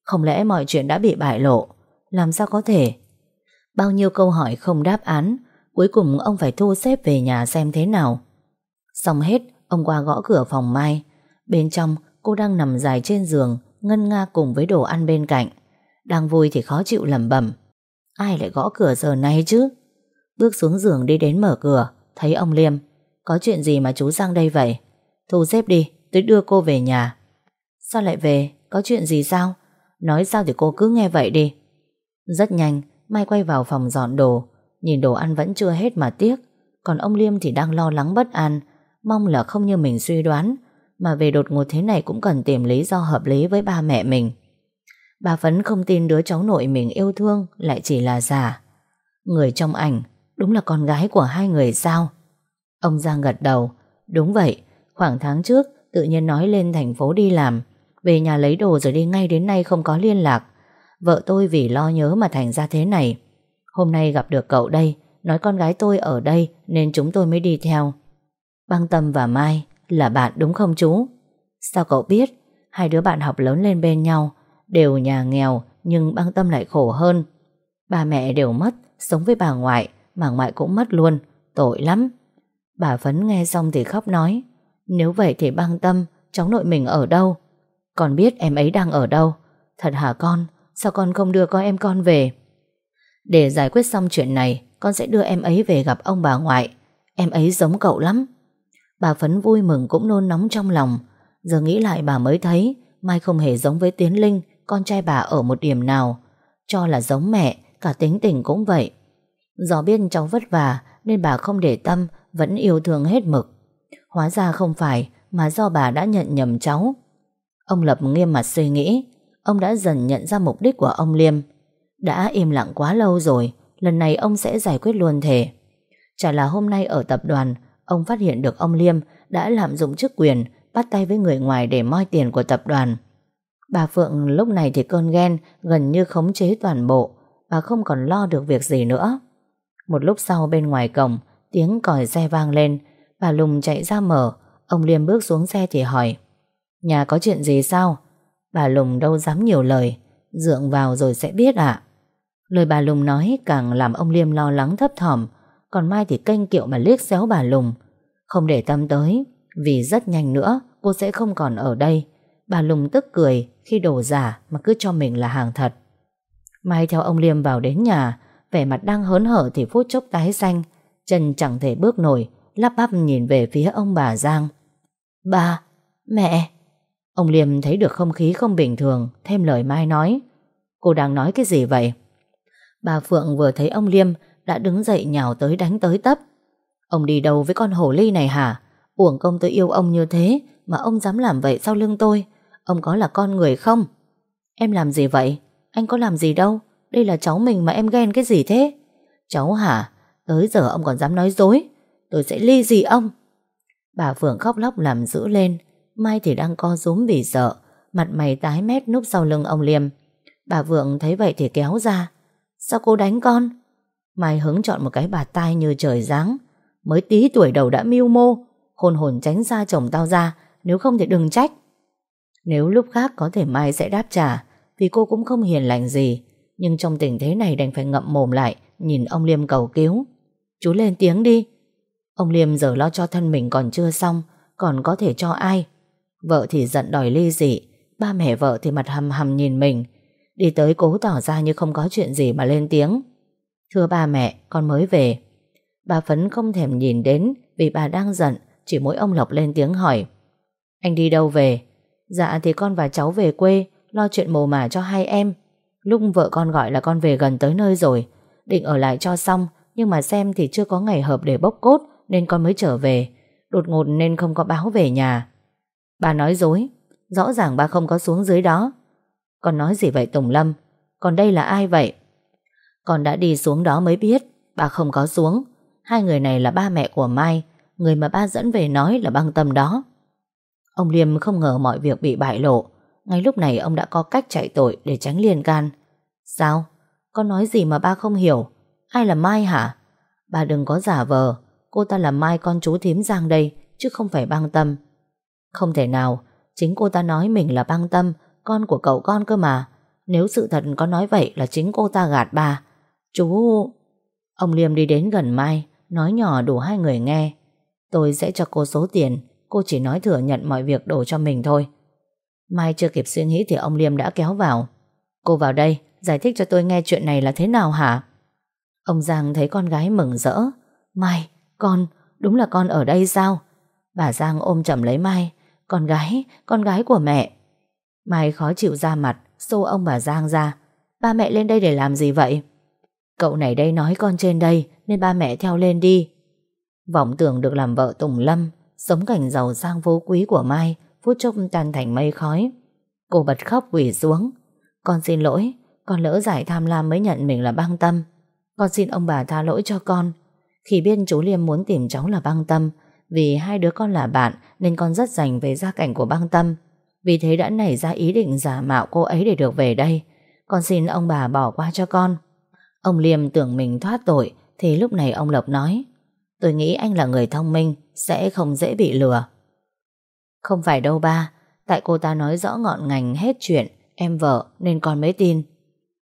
Không lẽ mọi chuyện đã bị bại lộ? Làm sao có thể? Bao nhiêu câu hỏi không đáp án, Cuối cùng ông phải thu xếp về nhà xem thế nào. Xong hết, Ông qua gõ cửa phòng Mai. Bên trong cô đang nằm dài trên giường, Ngân nga cùng với đồ ăn bên cạnh. Đang vui thì khó chịu lẩm bẩm. Ai lại gõ cửa giờ này chứ? Bước xuống giường đi đến mở cửa, Thấy ông Liêm. Có chuyện gì mà chú sang đây vậy? Thu xếp đi, tôi đưa cô về nhà. Sao lại về? Có chuyện gì sao? Nói sao thì cô cứ nghe vậy đi. Rất nhanh, Mai quay vào phòng dọn đồ. Nhìn đồ ăn vẫn chưa hết mà tiếc. Còn ông Liêm thì đang lo lắng bất an. Mong là không như mình suy đoán. Mà về đột ngột thế này cũng cần tìm lý do hợp lý với ba mẹ mình. Bà Phấn không tin đứa cháu nội mình yêu thương Lại chỉ là giả Người trong ảnh Đúng là con gái của hai người sao? Ông Giang gật đầu. Đúng vậy, Khoảng tháng trước tự nhiên nói lên thành phố đi làm. Về nhà lấy đồ rồi đi ngay đến nay không có liên lạc. Vợ tôi vì lo nhớ mà thành ra thế này. Hôm nay gặp được cậu đây, Nói con gái tôi ở đây Nên chúng tôi mới đi theo. Băng Tâm và Mai là bạn đúng không chú? Sao cậu biết Hai đứa bạn học lớn lên bên nhau Đều nhà nghèo Nhưng băng Tâm lại khổ hơn? Ba mẹ đều mất, Sống với bà ngoại Mà ngoại cũng mất luôn, Tội lắm. Bà Phấn nghe xong thì khóc nói, Nếu vậy thì băng Tâm, Cháu nội mình ở đâu? Con biết em ấy đang ở đâu? Thật hả con? Sao con không đưa con em con về? Để giải quyết xong chuyện này, Con sẽ đưa em ấy về gặp ông bà ngoại. Em ấy giống cậu lắm. Bà Phấn vui mừng cũng nôn nóng trong lòng. Giờ nghĩ lại bà mới thấy, Mai không hề giống với Tiến Linh, Con trai bà ở một điểm nào. Cho là giống mẹ, Cả tính tình cũng vậy. Do biết cháu vất vả, Nên bà không để tâm, Vẫn yêu thương hết mực. Hóa ra không phải, Mà do bà đã nhận nhầm cháu. Ông Lập nghiêm mặt suy nghĩ. Ông đã dần nhận ra mục đích của ông Liêm. Đã im lặng quá lâu rồi, Lần này ông sẽ giải quyết luôn thể Chả là hôm nay ở tập đoàn Ông phát hiện được ông Liêm Đã lạm dụng chức quyền, Bắt tay với người ngoài để moi tiền của tập đoàn. Bà Phượng lúc này thì cơn ghen, Gần như khống chế toàn bộ, Bà không còn lo được việc gì nữa. Một lúc sau bên ngoài cổng, Tiếng còi xe vang lên. Bà Lùng chạy ra mở, Ông Liêm bước xuống xe thì hỏi, Nhà có chuyện gì sao? Bà Lùng đâu dám nhiều lời, Dượng vào rồi sẽ biết ạ. Lời bà Lùng nói càng làm ông Liêm lo lắng thấp thỏm còn Mai thì kênh kiệu mà liếc xéo bà Lùng. Không để tâm tới Vì rất nhanh nữa cô sẽ không còn ở đây. Bà Lùng tức cười khi đổ giả mà cứ cho mình là hàng thật. Mai theo ông Liêm vào đến nhà Vẻ mặt đang hớn hở thì phút chốc tái xanh Chân chẳng thể bước nổi Lắp bắp nhìn về phía ông bà Giang. Ba, mẹ. Ông Liêm thấy được không khí không bình thường Thêm lời Mai nói Cô đang nói cái gì vậy? Bà Phượng vừa thấy ông Liêm đã đứng dậy nhào tới đánh tới tấp. Ông đi đâu với con hổ ly này hả? Uổng công tôi yêu ông như thế Mà ông dám làm vậy sau lưng tôi. Ông có là con người không? Em làm gì vậy? Anh có làm gì đâu? Đây là cháu mình mà em ghen cái gì thế? Cháu hả? Tới giờ ông còn dám nói dối. Tôi sẽ ly gì ông. Bà Phượng khóc lóc làm dữ lên. Mai thì đang co rúm vì sợ. Mặt mày tái mét núp sau lưng ông Liêm. Bà Vượng thấy vậy thì kéo ra. Sao cô đánh con? Mai hứng chọn một cái bạt tai như trời giáng. Mới tí tuổi đầu đã mưu mô, Hồn hồn tránh xa chồng tao ra, Nếu không thì đừng trách. Nếu lúc khác có thể Mai sẽ đáp trả, Vì cô cũng không hiền lành gì, Nhưng trong tình thế này đành phải ngậm mồm lại, Nhìn ông Liêm cầu cứu. Chú lên tiếng đi. Ông Liêm giờ lo cho thân mình còn chưa xong, Còn có thể cho ai? Vợ thì giận đòi ly dị, Ba mẹ vợ thì mặt hầm hầm nhìn mình. Đi tới cố tỏ ra như không có chuyện gì mà lên tiếng. Thưa ba mẹ, Con mới về. Bà Phấn không thèm nhìn đến Vì bà đang giận, Chỉ mỗi ông Lộc lên tiếng hỏi, Anh đi đâu về? Dạ thì con và cháu về quê, Lo chuyện mồ mả cho hai em. Lúc vợ con gọi là con về gần tới nơi rồi. Định ở lại cho xong, Nhưng mà xem thì chưa có ngày hợp để bốc cốt, Nên con mới trở về. Đột ngột nên không có báo về nhà. Bà nói dối, Rõ ràng bà không có xuống dưới đó. Con nói gì vậy Tùng Lâm? Còn đây là ai vậy? Con đã đi xuống đó mới biết, Bà không có xuống. Hai người này là ba mẹ của Mai, Người mà ba dẫn về nói là băng tâm đó. Ông Liêm không ngờ mọi việc bị bại lộ. Ngay lúc này ông đã có cách chạy tội Để tránh liên can. Sao? Con nói gì mà ba không hiểu? Ai là Mai hả? Bà đừng có giả vờ. Cô ta là Mai con chú thím Giang đây, Chứ không phải băng tâm. Không thể nào. Chính cô ta nói mình là băng tâm, Con của cậu con cơ mà. Nếu sự thật có nói vậy là chính cô ta gạt bà Chú... Ông Liêm đi đến gần Mai Nói nhỏ đủ hai người nghe. Tôi sẽ cho cô số tiền Cô chỉ nói thừa nhận mọi việc đổ cho mình thôi. Mai chưa kịp suy nghĩ Thì ông Liêm đã kéo vào. Cô vào đây giải thích cho tôi nghe chuyện này là thế nào hả? Ông Giang thấy con gái mừng rỡ. Mai, con, đúng là con ở đây sao? Bà Giang ôm chầm lấy Mai. Con gái, con gái của mẹ. Mai khó chịu ra mặt Xô ông bà Giang ra. Ba mẹ lên đây để làm gì vậy? Cậu này đây nói con trên đây, Nên ba mẹ theo lên đi. Vọng tưởng được làm vợ Tùng Lâm, Sống cảnh giàu sang vô quý của Mai, Phút chốc tan thành mây khói. Cô bật khóc quỷ xuống. Con xin lỗi, Con lỡ giải tham lam mới nhận mình là băng tâm. Con xin ông bà tha lỗi cho con. Khi biết chú Liêm muốn tìm cháu là băng tâm, Vì hai đứa con là bạn Nên con rất dành về gia cảnh của băng tâm. Vì thế đã nảy ra ý định giả mạo cô ấy để được về đây. Con xin ông bà bỏ qua cho con. Ông Liêm tưởng mình thoát tội, Thì lúc này ông Lộc nói, Tôi nghĩ anh là người thông minh, Sẽ không dễ bị lừa. Không phải đâu ba, Tại cô ta nói rõ ngọn ngành hết chuyện, Em vợ, nên con mới tin.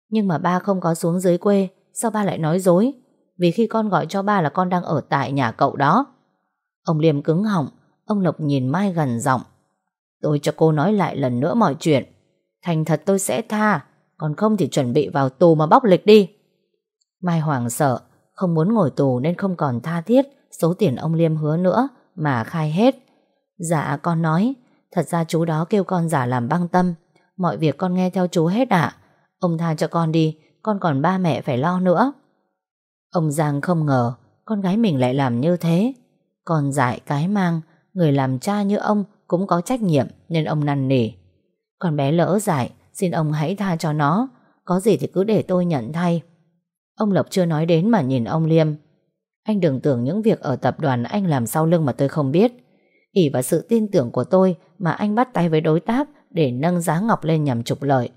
Nhưng mà ba không có xuống dưới quê, Sao ba lại nói dối? Vì khi con gọi cho ba là con đang ở tại nhà cậu đó. Ông Liêm cứng họng, Ông Lộc nhìn Mai gần giọng, Tôi cho cô nói lại lần nữa mọi chuyện. Thành thật tôi sẽ tha, Còn không thì chuẩn bị vào tù mà bóc lịch đi. Mai hoảng sợ, Không muốn ngồi tù nên không còn tha thiết Số tiền ông Liêm hứa nữa Mà khai hết. Dạ con nói, Thật ra chú đó kêu con giả làm băng tâm. Mọi việc con nghe theo chú hết ạ. Ông tha cho con đi, Con còn ba mẹ phải lo nữa. Ông Giang không ngờ, Con gái mình lại làm như thế. Con dại cái mang, Người làm cha như ông cũng có trách nhiệm Nên ông năn nỉ. Con bé lỡ dại, Xin ông hãy tha cho nó, Có gì thì cứ để tôi nhận thay. Ông Lộc chưa nói đến mà nhìn ông Liêm. Anh đừng tưởng những việc ở tập đoàn Anh làm sau lưng mà tôi không biết. Ỉ vào sự tin tưởng của tôi Mà anh bắt tay với đối tác Để nâng giá Ngọc lên nhằm trục lợi.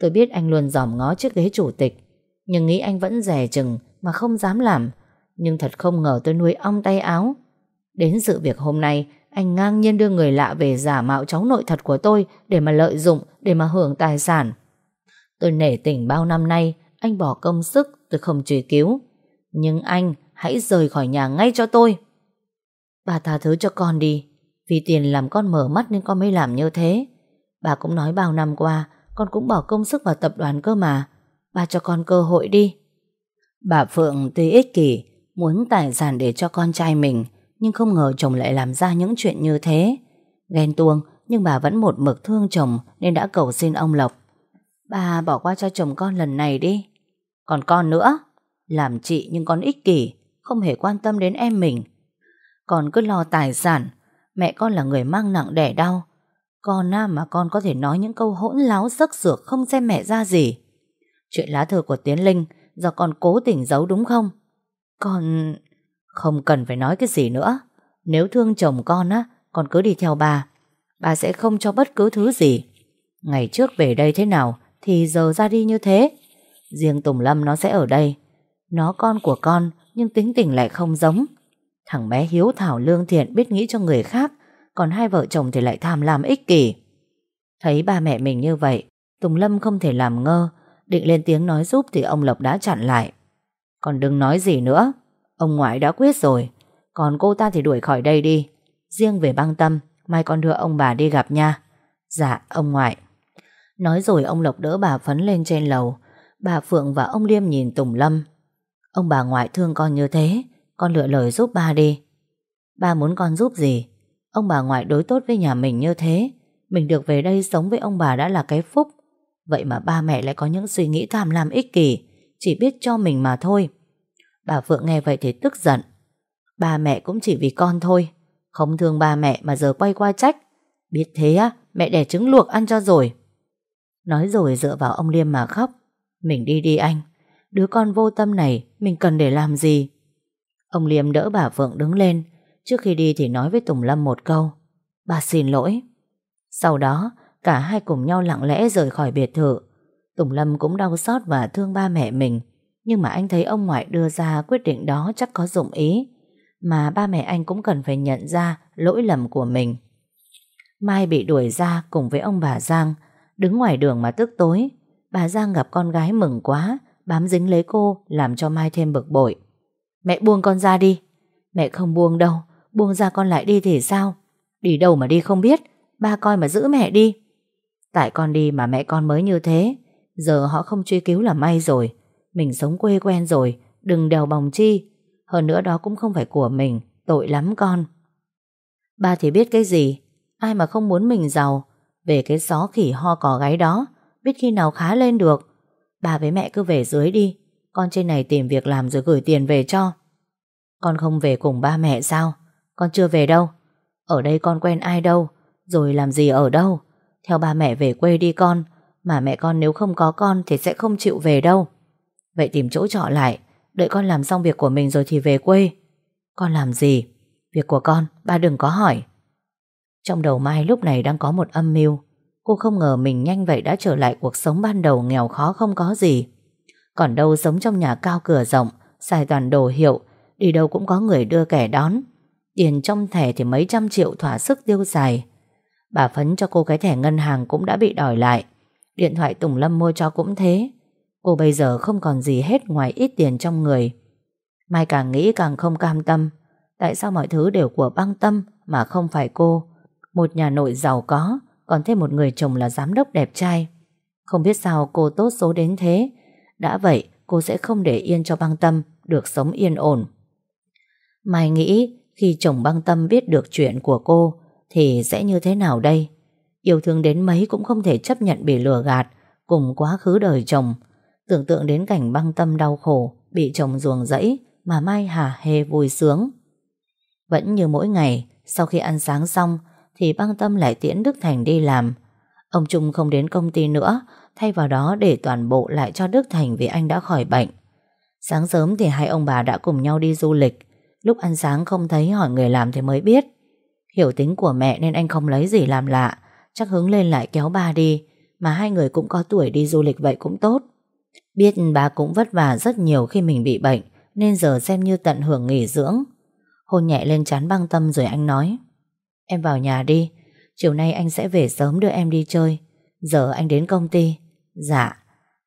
Tôi biết anh luôn dòm ngó chiếc ghế chủ tịch, Nhưng nghĩ anh vẫn rẻ chừng Mà không dám làm. Nhưng thật không ngờ tôi nuôi ong tay áo. Đến sự việc hôm nay, Anh ngang nhiên đưa người lạ về giả mạo cháu nội thật của tôi Để mà lợi dụng, Để mà hưởng tài sản. Tôi nể tình bao năm nay anh bỏ công sức, tôi không truy cứu. Nhưng anh, hãy rời khỏi nhà ngay cho tôi. Bà tha thứ cho con đi, Vì tiền làm con mở mắt nên con mới làm như thế. Bà cũng nói bao năm qua, Con cũng bỏ công sức vào tập đoàn cơ mà. Bà cho con cơ hội đi. Bà Phượng tuy ích kỷ, Muốn tài sản để cho con trai mình, Nhưng không ngờ chồng lại làm ra những chuyện như thế. Ghen tuông, Nhưng bà vẫn một mực thương chồng Nên đã cầu xin ông Lộc. Bà bỏ qua cho chồng con lần này đi. Còn con nữa, Làm chị nhưng con ích kỷ, Không hề quan tâm đến em mình. Con cứ lo tài sản, Mẹ con là người mang nặng đẻ đau. Con à mà con có thể nói những câu hỗn láo sắc sược Không xem mẹ ra gì. Chuyện lá thư của Tiến Linh Do con cố tình giấu đúng không? Con... Không cần phải nói cái gì nữa. Nếu thương chồng con á, Con cứ đi theo bà. Bà sẽ không cho bất cứ thứ gì. Ngày trước về đây thế nào Thì giờ ra đi như thế. Riêng Tùng Lâm nó sẽ ở đây. Nó con của con, Nhưng tính tình lại không giống. Thằng bé hiếu thảo lương thiện biết nghĩ cho người khác, Còn hai vợ chồng thì lại tham lam ích kỷ. Thấy ba mẹ mình như vậy, Tùng Lâm không thể làm ngơ, Định lên tiếng nói giúp thì ông Lộc đã chặn lại. Còn đừng nói gì nữa, Ông ngoại đã quyết rồi, Còn cô ta thì đuổi khỏi đây đi. Riêng về băng tâm, Mai con đưa ông bà đi gặp nha. Dạ ông ngoại. Nói rồi ông Lộc đỡ bà Phấn lên trên lầu. Bà Phượng và ông Liêm nhìn Tùng Lâm. Ông bà ngoại thương con như thế, Con lựa lời giúp ba đi. Ba muốn con giúp gì? Ông bà ngoại đối tốt với nhà mình như thế, Mình được về đây sống với ông bà đã là cái phúc. Vậy mà ba mẹ lại có những suy nghĩ tham lam ích kỷ, Chỉ biết cho mình mà thôi. Bà Phượng nghe vậy thì tức giận. Ba mẹ cũng chỉ vì con thôi, Không thương ba mẹ mà giờ quay qua trách. Biết thế á, Mẹ đẻ trứng luộc ăn cho rồi. Nói rồi dựa vào ông Liêm mà khóc. Mình đi đi anh. Đứa con vô tâm này, Mình cần để làm gì? Ông Liêm đỡ bà Phượng đứng lên. Trước khi đi thì nói với Tùng Lâm một câu. Bà xin lỗi. Sau đó, Cả hai cùng nhau lặng lẽ rời khỏi biệt thự. Tùng Lâm cũng đau xót và thương ba mẹ mình. Nhưng mà anh thấy ông ngoại đưa ra quyết định đó chắc có dụng ý. Mà ba mẹ anh cũng cần phải nhận ra lỗi lầm của mình. Mai bị đuổi ra cùng với ông bà Giang, Đứng ngoài đường mà tức tối. Bà Giang gặp con gái mừng quá, Bám dính lấy cô, Làm cho Mai thêm bực bội. Mẹ buông con ra đi. Mẹ không buông đâu, Buông ra con lại đi thì sao? Đi đâu mà đi không biết, Ba coi mà giữ mẹ đi. Tại con đi mà mẹ con mới như thế, Giờ họ không truy cứu là may rồi. Mình sống quê quen rồi, Đừng đèo bòng chi. Hơn nữa đó cũng không phải của mình, Tội lắm con. Ba thì biết cái gì, Ai mà không muốn mình giàu. Về cái gió khỉ ho cỏ gáy đó Biết khi nào khá lên được. Bà với mẹ cứ về dưới đi, Con trên này tìm việc làm rồi gửi tiền về cho. Con không về cùng ba mẹ sao? Con chưa về đâu. Ở đây con quen ai đâu, Rồi làm gì ở đâu? Theo ba mẹ về quê đi con, Mà mẹ con nếu không có con Thì sẽ không chịu về đâu. Vậy tìm chỗ trọ lại, Đợi con làm xong việc của mình rồi thì về quê. Con làm gì? Việc của con, ba đừng có hỏi. Trong đầu Mai lúc này đang có một âm mưu. Cô không ngờ mình nhanh vậy đã trở lại cuộc sống ban đầu nghèo khó không có gì. Còn đâu sống trong nhà cao cửa rộng, Xài toàn đồ hiệu, Đi đâu cũng có người đưa kẻ đón. Tiền trong thẻ thì mấy trăm triệu thỏa sức tiêu xài. Bà Phấn cho cô cái thẻ ngân hàng cũng đã bị đòi lại. Điện thoại Tùng Lâm mua cho cũng thế. Cô bây giờ không còn gì hết ngoài ít tiền trong người. Mai càng nghĩ càng không cam tâm. Tại sao mọi thứ đều của băng tâm Mà không phải cô? Một nhà nội giàu có còn thêm một người chồng là giám đốc đẹp trai Không biết sao cô tốt số đến thế Đã vậy cô sẽ không để yên cho băng tâm Được sống yên ổn Mai nghĩ khi chồng băng tâm biết được chuyện của cô thì sẽ như thế nào đây? Yêu thương đến mấy cũng không thể chấp nhận bị lừa gạt cùng quá khứ đời chồng. Tưởng tượng đến cảnh băng tâm đau khổ, bị chồng ruồng rẫy mà Mai hà hê vui sướng. Vẫn như mỗi ngày, sau khi ăn sáng xong thì băng tâm lại tiễn Đức Thành đi làm. Ông Trung không đến công ty nữa, thay vào đó để toàn bộ lại cho Đức Thành vì anh đã khỏi bệnh. Sáng sớm thì hai ông bà đã cùng nhau đi du lịch. Lúc ăn sáng không thấy hỏi người làm thì mới biết. Hiểu tính của mẹ nên anh không lấy gì làm lạ, chắc hứng lên lại kéo ba đi, mà hai người cũng có tuổi đi du lịch vậy cũng tốt. Biết bà cũng vất vả rất nhiều khi mình bị bệnh, nên giờ xem như tận hưởng nghỉ dưỡng. Hôn nhẹ lên chán băng tâm rồi anh nói Em vào nhà đi. Chiều nay anh sẽ về sớm đưa em đi chơi. Giờ anh đến công ty. Dạ.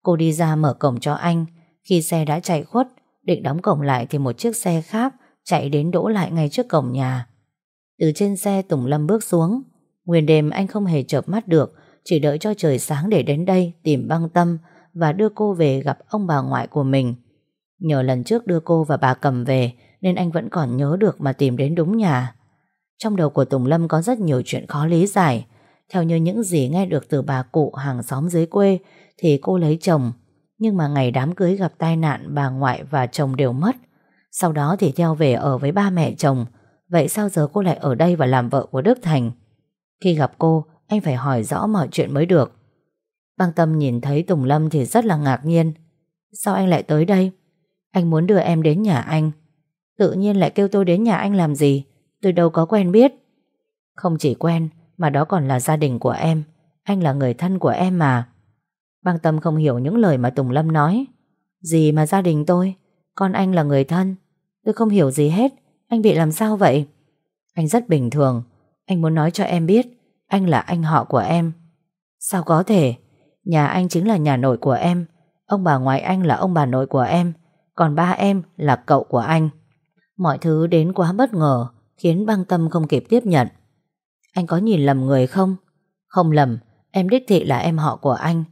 Cô đi ra mở cổng cho anh. Khi xe đã chạy khuất, Định đóng cổng lại thì một chiếc xe khác Chạy đến đỗ lại ngay trước cổng nhà. Từ trên xe Tùng Lâm bước xuống. Nguyên đêm anh không hề chợp mắt được, Chỉ đợi cho trời sáng để đến đây Tìm băng tâm Và đưa cô về gặp ông bà ngoại của mình. Nhờ lần trước đưa cô và bà cầm về, Nên anh vẫn còn nhớ được mà tìm đến đúng nhà. Trong đầu của Tùng Lâm có rất nhiều chuyện khó lý giải. Theo như những gì nghe được từ bà cụ hàng xóm dưới quê, Thì cô lấy chồng. Nhưng mà ngày đám cưới gặp tai nạn, Bà ngoại và chồng đều mất. Sau đó thì theo về ở với ba mẹ chồng. Vậy sao giờ cô lại ở đây và làm vợ của Đức Thành? Khi gặp cô, Anh phải hỏi rõ mọi chuyện mới được. Băng Tâm nhìn thấy Tùng Lâm thì rất là ngạc nhiên. Sao anh lại tới đây? Anh muốn đưa em đến nhà anh. Tự nhiên lại kêu tôi đến nhà anh làm gì? Tôi đâu có quen biết. Không chỉ quen Mà đó còn là gia đình của em. Anh là người thân của em mà. Băng Tâm không hiểu những lời mà Tùng Lâm nói. Gì mà gia đình tôi? Con anh là người thân. Tôi không hiểu gì hết. Anh bị làm sao vậy? Anh rất bình thường. Anh muốn nói cho em biết Anh là anh họ của em. Sao có thể? Nhà anh chính là nhà nội của em. Ông bà ngoại anh là ông bà nội của em. Còn ba em là cậu của anh. Mọi thứ đến quá bất ngờ, khiến băng tâm không kịp tiếp nhận. Anh có nhìn lầm người không? Không lầm, em đích thị là em họ của anh.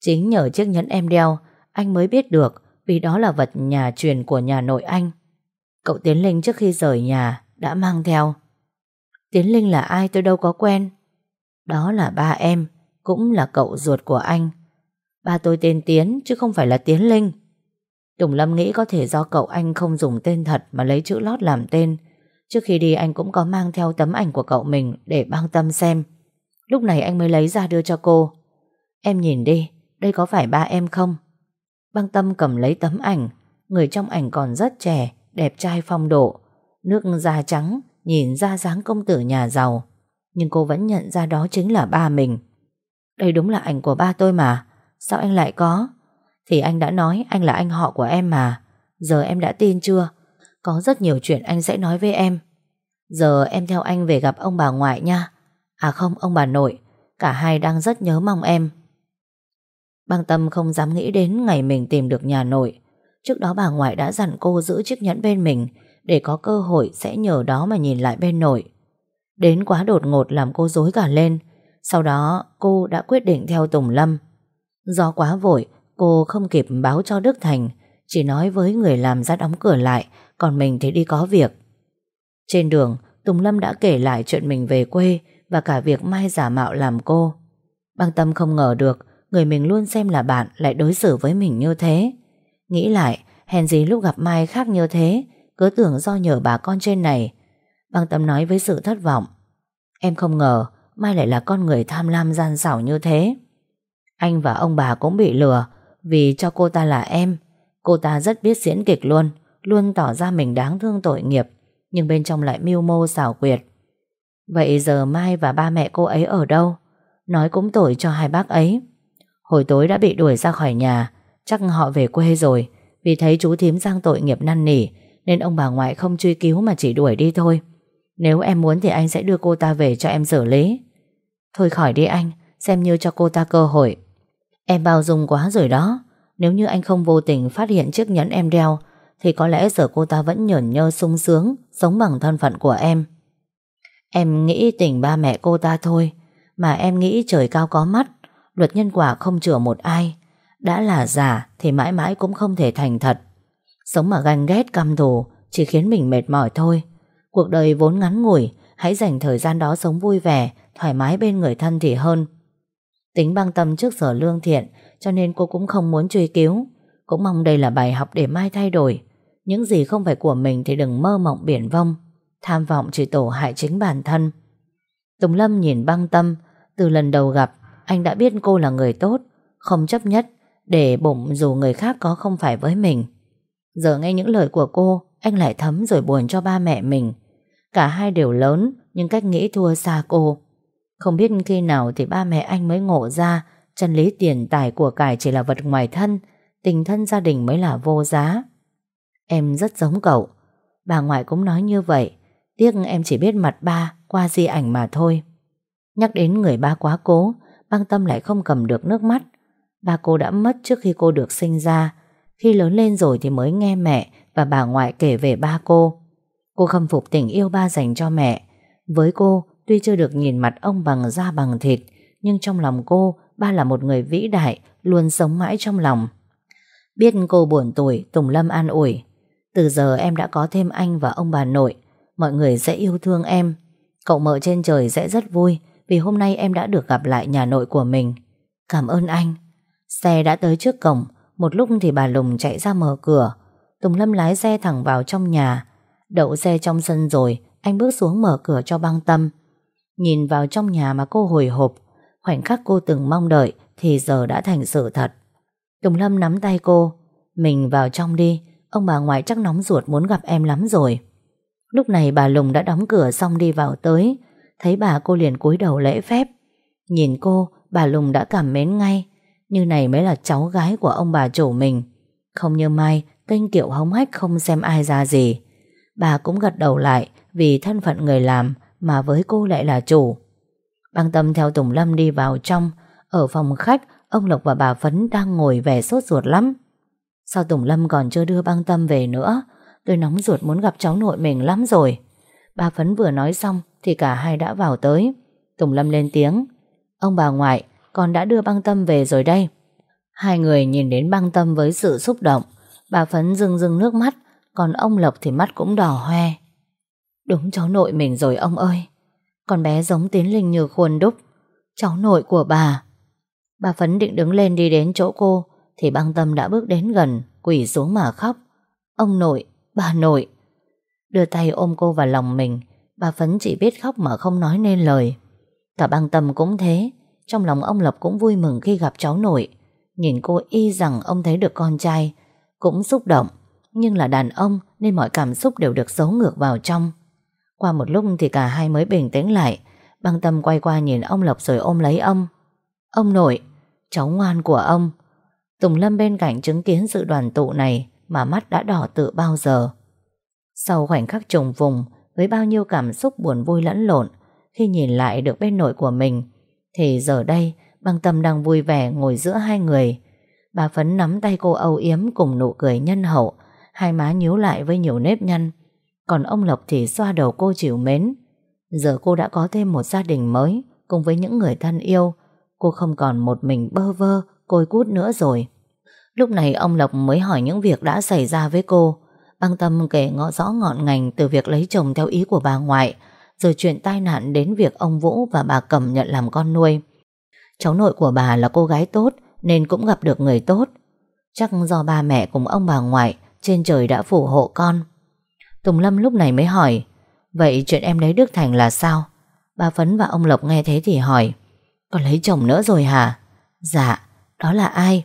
Chính nhờ chiếc nhẫn em đeo, anh mới biết được vì đó là vật nhà truyền của nhà nội anh. Cậu Tiến Linh trước khi rời nhà đã mang theo. Tiến Linh là ai tôi đâu có quen. Đó là ba em, cũng là cậu ruột của anh. Ba tôi tên Tiến chứ không phải là Tiến Linh. Tùng Lâm nghĩ có thể do cậu anh không dùng tên thật mà lấy chữ lót làm tên. Trước khi đi anh cũng có mang theo tấm ảnh của cậu mình để băng tâm xem. Lúc này anh mới lấy ra đưa cho cô. Em nhìn đi, đây có phải ba em không? Băng tâm cầm lấy tấm ảnh, người trong ảnh còn rất trẻ, đẹp trai phong độ. Nước da trắng, nhìn ra dáng công tử nhà giàu. Nhưng cô vẫn nhận ra đó chính là ba mình. Đây đúng là ảnh của ba tôi mà, sao anh lại có? Thì anh đã nói anh là anh họ của em mà Giờ em đã tin chưa có rất nhiều chuyện anh sẽ nói với em. Giờ em theo anh về gặp ông bà ngoại nha. À không, ông bà nội. Cả hai đang rất nhớ mong em. Băng tâm không dám nghĩ đến Ngày mình tìm được nhà nội. Trước đó bà ngoại đã dặn cô giữ chiếc nhẫn bên mình. Để có cơ hội, sẽ nhờ đó mà nhìn lại bên nội. Đến quá đột ngột làm cô dối cả lên. Sau đó, cô đã quyết định theo Tùng Lâm. Do quá vội, Cô không kịp báo cho Đức Thành. Chỉ nói với người làm ra đóng cửa lại còn mình thì đi có việc. Trên đường, Tùng Lâm đã kể lại chuyện mình về quê Và cả việc Mai giả mạo làm cô. Băng tâm không ngờ được, Người mình luôn xem là bạn Lại đối xử với mình như thế. Nghĩ lại, hèn gì lúc gặp Mai khác như thế, Cứ tưởng do nhờ bà con trên này. Băng tâm nói với sự thất vọng, Em không ngờ Mai lại là con người tham lam gian xảo như thế. Anh và ông bà cũng bị lừa vì cho cô ta là em. Cô ta rất biết diễn kịch luôn Luôn tỏ ra mình đáng thương tội nghiệp, Nhưng bên trong lại mưu mô xảo quyệt. Vậy giờ Mai và ba mẹ cô ấy ở đâu? Nói cũng tội cho hai bác ấy. Hồi tối đã bị đuổi ra khỏi nhà, Chắc họ về quê rồi. Vì thấy chú thím giang tội nghiệp năn nỉ, Nên ông bà ngoại không truy cứu mà chỉ đuổi đi thôi. Nếu em muốn thì anh sẽ đưa cô ta về cho em xử lý. Thôi khỏi đi anh, Xem như cho cô ta cơ hội. Em bao dung quá rồi đó. Nếu như anh không vô tình phát hiện chiếc nhẫn em đeo thì có lẽ giờ cô ta vẫn nhởn nhơ sung sướng, Sống bằng thân phận của em. Em nghĩ tình ba mẹ cô ta thôi, Mà em nghĩ trời cao có mắt, Luật nhân quả không chừa một ai. Đã là giả thì mãi mãi cũng không thể thành thật. Sống mà ganh ghét, căm thù, Chỉ khiến mình mệt mỏi thôi. Cuộc đời vốn ngắn ngủi, Hãy dành thời gian đó sống vui vẻ, Thoải mái bên người thân thì hơn. Tính băng tâm trước giờ lương thiện, Cho nên cô cũng không muốn truy cứu. Cũng mong đây là bài học để mai thay đổi. Những gì không phải của mình Thì đừng mơ mộng biển vông Tham vọng chỉ tổ hại chính bản thân. Tùng Lâm nhìn băng tâm. Từ lần đầu gặp, Anh đã biết cô là người tốt. Không chấp nhất, Để bụng dù người khác có không phải với mình. Giờ nghe những lời của cô, Anh lại thấm rồi buồn cho ba mẹ mình. Cả hai đều lớn, Nhưng cách nghĩ thua xa cô. Không biết khi nào thì ba mẹ anh mới ngộ ra, Chân lý tiền tài của cải chỉ là vật ngoài thân, Tình thân gia đình mới là vô giá. Em rất giống cậu. Bà ngoại cũng nói như vậy. Tiếc em chỉ biết mặt ba Qua di ảnh mà thôi. Nhắc đến người ba quá cố, Băng tâm lại không cầm được nước mắt. Ba cô đã mất trước khi cô được sinh ra. Khi lớn lên rồi thì mới nghe mẹ Và bà ngoại kể về ba cô. Cô khâm phục tình yêu ba dành cho mẹ. Với cô, Tuy chưa được nhìn mặt ông bằng da bằng thịt, Nhưng trong lòng cô, Ba là một người vĩ đại, Luôn sống mãi trong lòng. Biết cô buồn tuổi, Tùng Lâm an ủi. Từ giờ em đã có thêm anh và ông bà nội. Mọi người sẽ yêu thương em. Cậu mợ trên trời sẽ rất vui Vì hôm nay em đã được gặp lại nhà nội của mình. Cảm ơn anh. Xe đã tới trước cổng. Một lúc thì bà Lùng chạy ra mở cửa. Tùng Lâm lái xe thẳng vào trong nhà. Đậu xe trong sân rồi, Anh bước xuống mở cửa cho băng tâm. Nhìn vào trong nhà mà cô hồi hộp. Khoảnh khắc cô từng mong đợi Thì giờ đã thành sự thật. Tùng Lâm nắm tay cô. Mình vào trong đi. Ông bà ngoại chắc nóng ruột muốn gặp em lắm rồi. Lúc này bà Lùng đã đóng cửa xong đi vào tới. Thấy bà cô liền cúi đầu lễ phép. Nhìn cô, Bà Lùng đã cảm mến ngay. Như này mới là cháu gái của ông bà chủ mình. Không như Mai, Kênh kiệu hống hách không xem ai ra gì. Bà cũng gật đầu lại Vì thân phận người làm Mà với cô lại là chủ. Băng tâm theo Tùng Lâm đi vào trong. Ở phòng khách, Ông Lộc và bà Phấn đang ngồi vẻ sốt ruột lắm. Sao Tùng Lâm còn chưa đưa băng tâm về nữa? Tôi nóng ruột muốn gặp cháu nội mình lắm rồi. Bà Phấn vừa nói xong Thì cả hai đã vào tới. Tùng Lâm lên tiếng. Ông bà ngoại, con đã đưa băng tâm về rồi đây. Hai người nhìn đến băng tâm với sự xúc động. Bà Phấn rưng rưng nước mắt, Còn ông Lộc thì mắt cũng đỏ hoe. Đúng cháu nội mình rồi ông ơi. Con bé giống tiến linh như khuôn đúc. Cháu nội của bà. Bà Phấn định đứng lên đi đến chỗ cô thì băng tâm đã bước đến gần Quỷ xuống mà khóc. Ông nội, bà nội. Đưa tay ôm cô vào lòng mình Bà Phấn chỉ biết khóc mà không nói nên lời. Cả băng tâm cũng thế Trong lòng ông Lập cũng vui mừng khi gặp cháu nội. Nhìn cô y rằng ông thấy được con trai Cũng xúc động. Nhưng là đàn ông Nên mọi cảm xúc đều được giấu ngược vào trong. Qua một lúc thì cả hai mới bình tĩnh lại. Băng tâm quay qua nhìn ông Lộc rồi ôm lấy ông. Ông nội Cháu ngoan của ông. Tùng Lâm bên cạnh chứng kiến sự đoàn tụ này Mà mắt đã đỏ tự bao giờ. Sau khoảnh khắc trùng vùng Với bao nhiêu cảm xúc buồn vui lẫn lộn, Khi nhìn lại được bên nội của mình, Thì giờ đây Băng tâm đang vui vẻ ngồi giữa hai người. Bà Phấn nắm tay cô âu yếm Cùng nụ cười nhân hậu, Hai má nhíu lại với nhiều nếp nhăn. Còn ông Lộc thì xoa đầu cô chịu mến. Giờ cô đã có thêm một gia đình mới, Cùng với những người thân yêu, Cô không còn một mình bơ vơ Côi cút nữa rồi. Lúc này ông Lộc mới hỏi những việc đã xảy ra với cô. Băng tâm kể ngõ rõ ngọn ngành Từ việc lấy chồng theo ý của bà ngoại, Rồi chuyện tai nạn đến việc ông Vũ Và bà Cẩm nhận làm con nuôi. Cháu nội của bà là cô gái tốt, Nên cũng gặp được người tốt. Chắc do ba mẹ cùng ông bà ngoại Trên trời đã phù hộ con. Tùng Lâm lúc này mới hỏi, Vậy chuyện em lấy Đức Thành là sao? Bà Phấn và ông Lộc nghe thế thì hỏi Còn lấy chồng nữa rồi hả? Dạ đó là ai?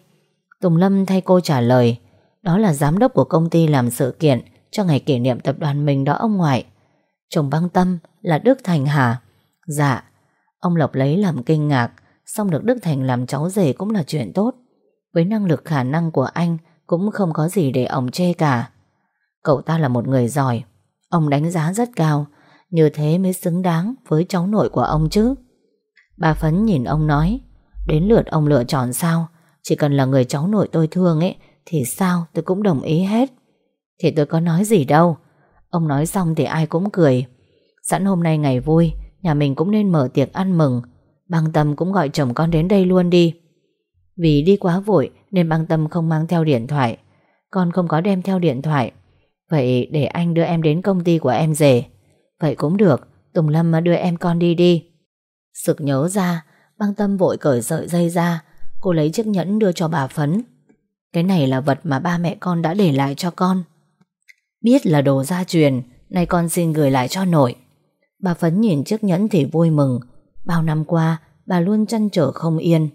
Tùng Lâm thay cô trả lời. Đó là giám đốc của công ty làm sự kiện Cho ngày kỷ niệm tập đoàn mình đó ông ngoại. Chồng băng tâm là Đức Thành hả Dạ Ông Lộc lấy làm kinh ngạc, Xong được Đức Thành làm cháu rể cũng là chuyện tốt. Với năng lực khả năng của anh Cũng không có gì để ông chê cả. Cậu ta là một người giỏi. Ông đánh giá rất cao. Như thế mới xứng đáng với cháu nội của ông chứ. Bà Phấn nhìn ông nói Đến lượt ông lựa chọn sao? Chỉ cần là người cháu nội tôi thương ấy, Thì sao tôi cũng đồng ý hết. Thì tôi có nói gì đâu. Ông nói xong thì ai cũng cười. Sẵn hôm nay ngày vui, Nhà mình cũng nên mở tiệc ăn mừng. Băng Tâm cũng gọi chồng con đến đây luôn đi. Vì đi quá vội Nên băng Tâm không mang theo điện thoại. Con không có đem theo điện thoại. Vậy để anh đưa em đến công ty của em rể. Vậy cũng được, Tùng Lâm mà đưa em con đi đi. Sực nhớ ra Băng Tâm vội cởi sợi dây ra. Cô lấy chiếc nhẫn đưa cho bà Phấn. Cái này là vật mà ba mẹ con đã để lại cho con. Biết là đồ gia truyền, Nay con xin gửi lại cho nội. Bà Phấn nhìn chiếc nhẫn thì vui mừng. Bao năm qua, Bà luôn chăn trở không yên.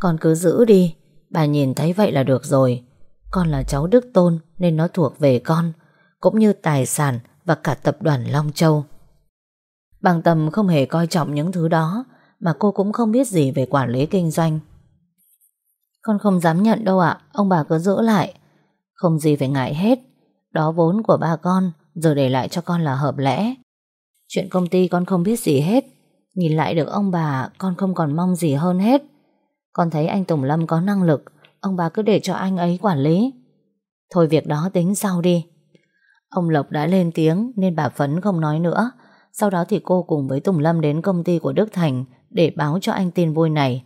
Con cứ giữ đi, Bà nhìn thấy vậy là được rồi. Con là cháu Đức Tôn, Nên nó thuộc về con, Cũng như tài sản và cả tập đoàn Long Châu. Bằng tâm không hề coi trọng những thứ đó. Mà cô cũng không biết gì về quản lý kinh doanh. Con không dám nhận đâu ạ, Ông bà cứ giữ lại. Không gì phải ngại hết, Đó vốn của ba con, Giờ để lại cho con là hợp lẽ. Chuyện công ty con không biết gì hết, Nhìn lại được ông bà, Con không còn mong gì hơn hết. Con thấy anh Tùng Lâm có năng lực, Ông bà cứ để cho anh ấy quản lý. Thôi việc đó tính sau đi. Ông Lộc đã lên tiếng, Nên bà Phấn không nói nữa. Sau đó thì cô cùng với Tùng Lâm đến công ty của Đức Thành để báo cho anh tin vui này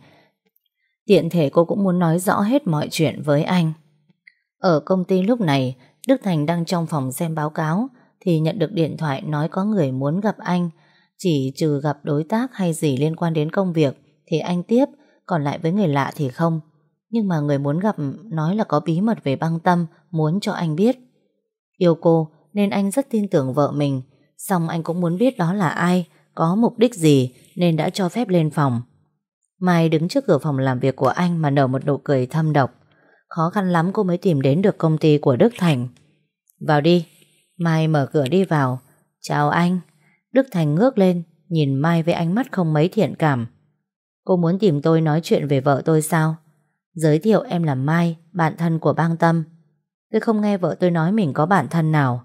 Tiện thể cô cũng muốn nói rõ hết mọi chuyện với anh Ở công ty lúc này Đức Thành đang trong phòng xem báo cáo thì nhận được điện thoại nói có người muốn gặp anh. Chỉ trừ gặp đối tác hay gì liên quan đến công việc thì anh tiếp, còn lại với người lạ thì không. Nhưng mà người muốn gặp nói là có bí mật về băng tâm, muốn cho anh biết. Yêu cô nên anh rất tin tưởng vợ mình, xong anh cũng muốn biết đó là ai, có mục đích gì nên đã cho phép lên phòng. Mai đứng trước cửa phòng làm việc của anh mà nở một nụ cười thâm độc. Khó khăn lắm cô mới tìm đến được công ty của Đức Thành. Vào đi, Mai mở cửa đi vào. Chào anh. Đức Thành ngước lên, nhìn Mai với ánh mắt không mấy thiện cảm. Cô muốn tìm tôi nói chuyện về vợ tôi sao? Giới thiệu em là Mai, bạn thân của bang tâm. Tôi không nghe vợ tôi nói mình có bạn thân nào.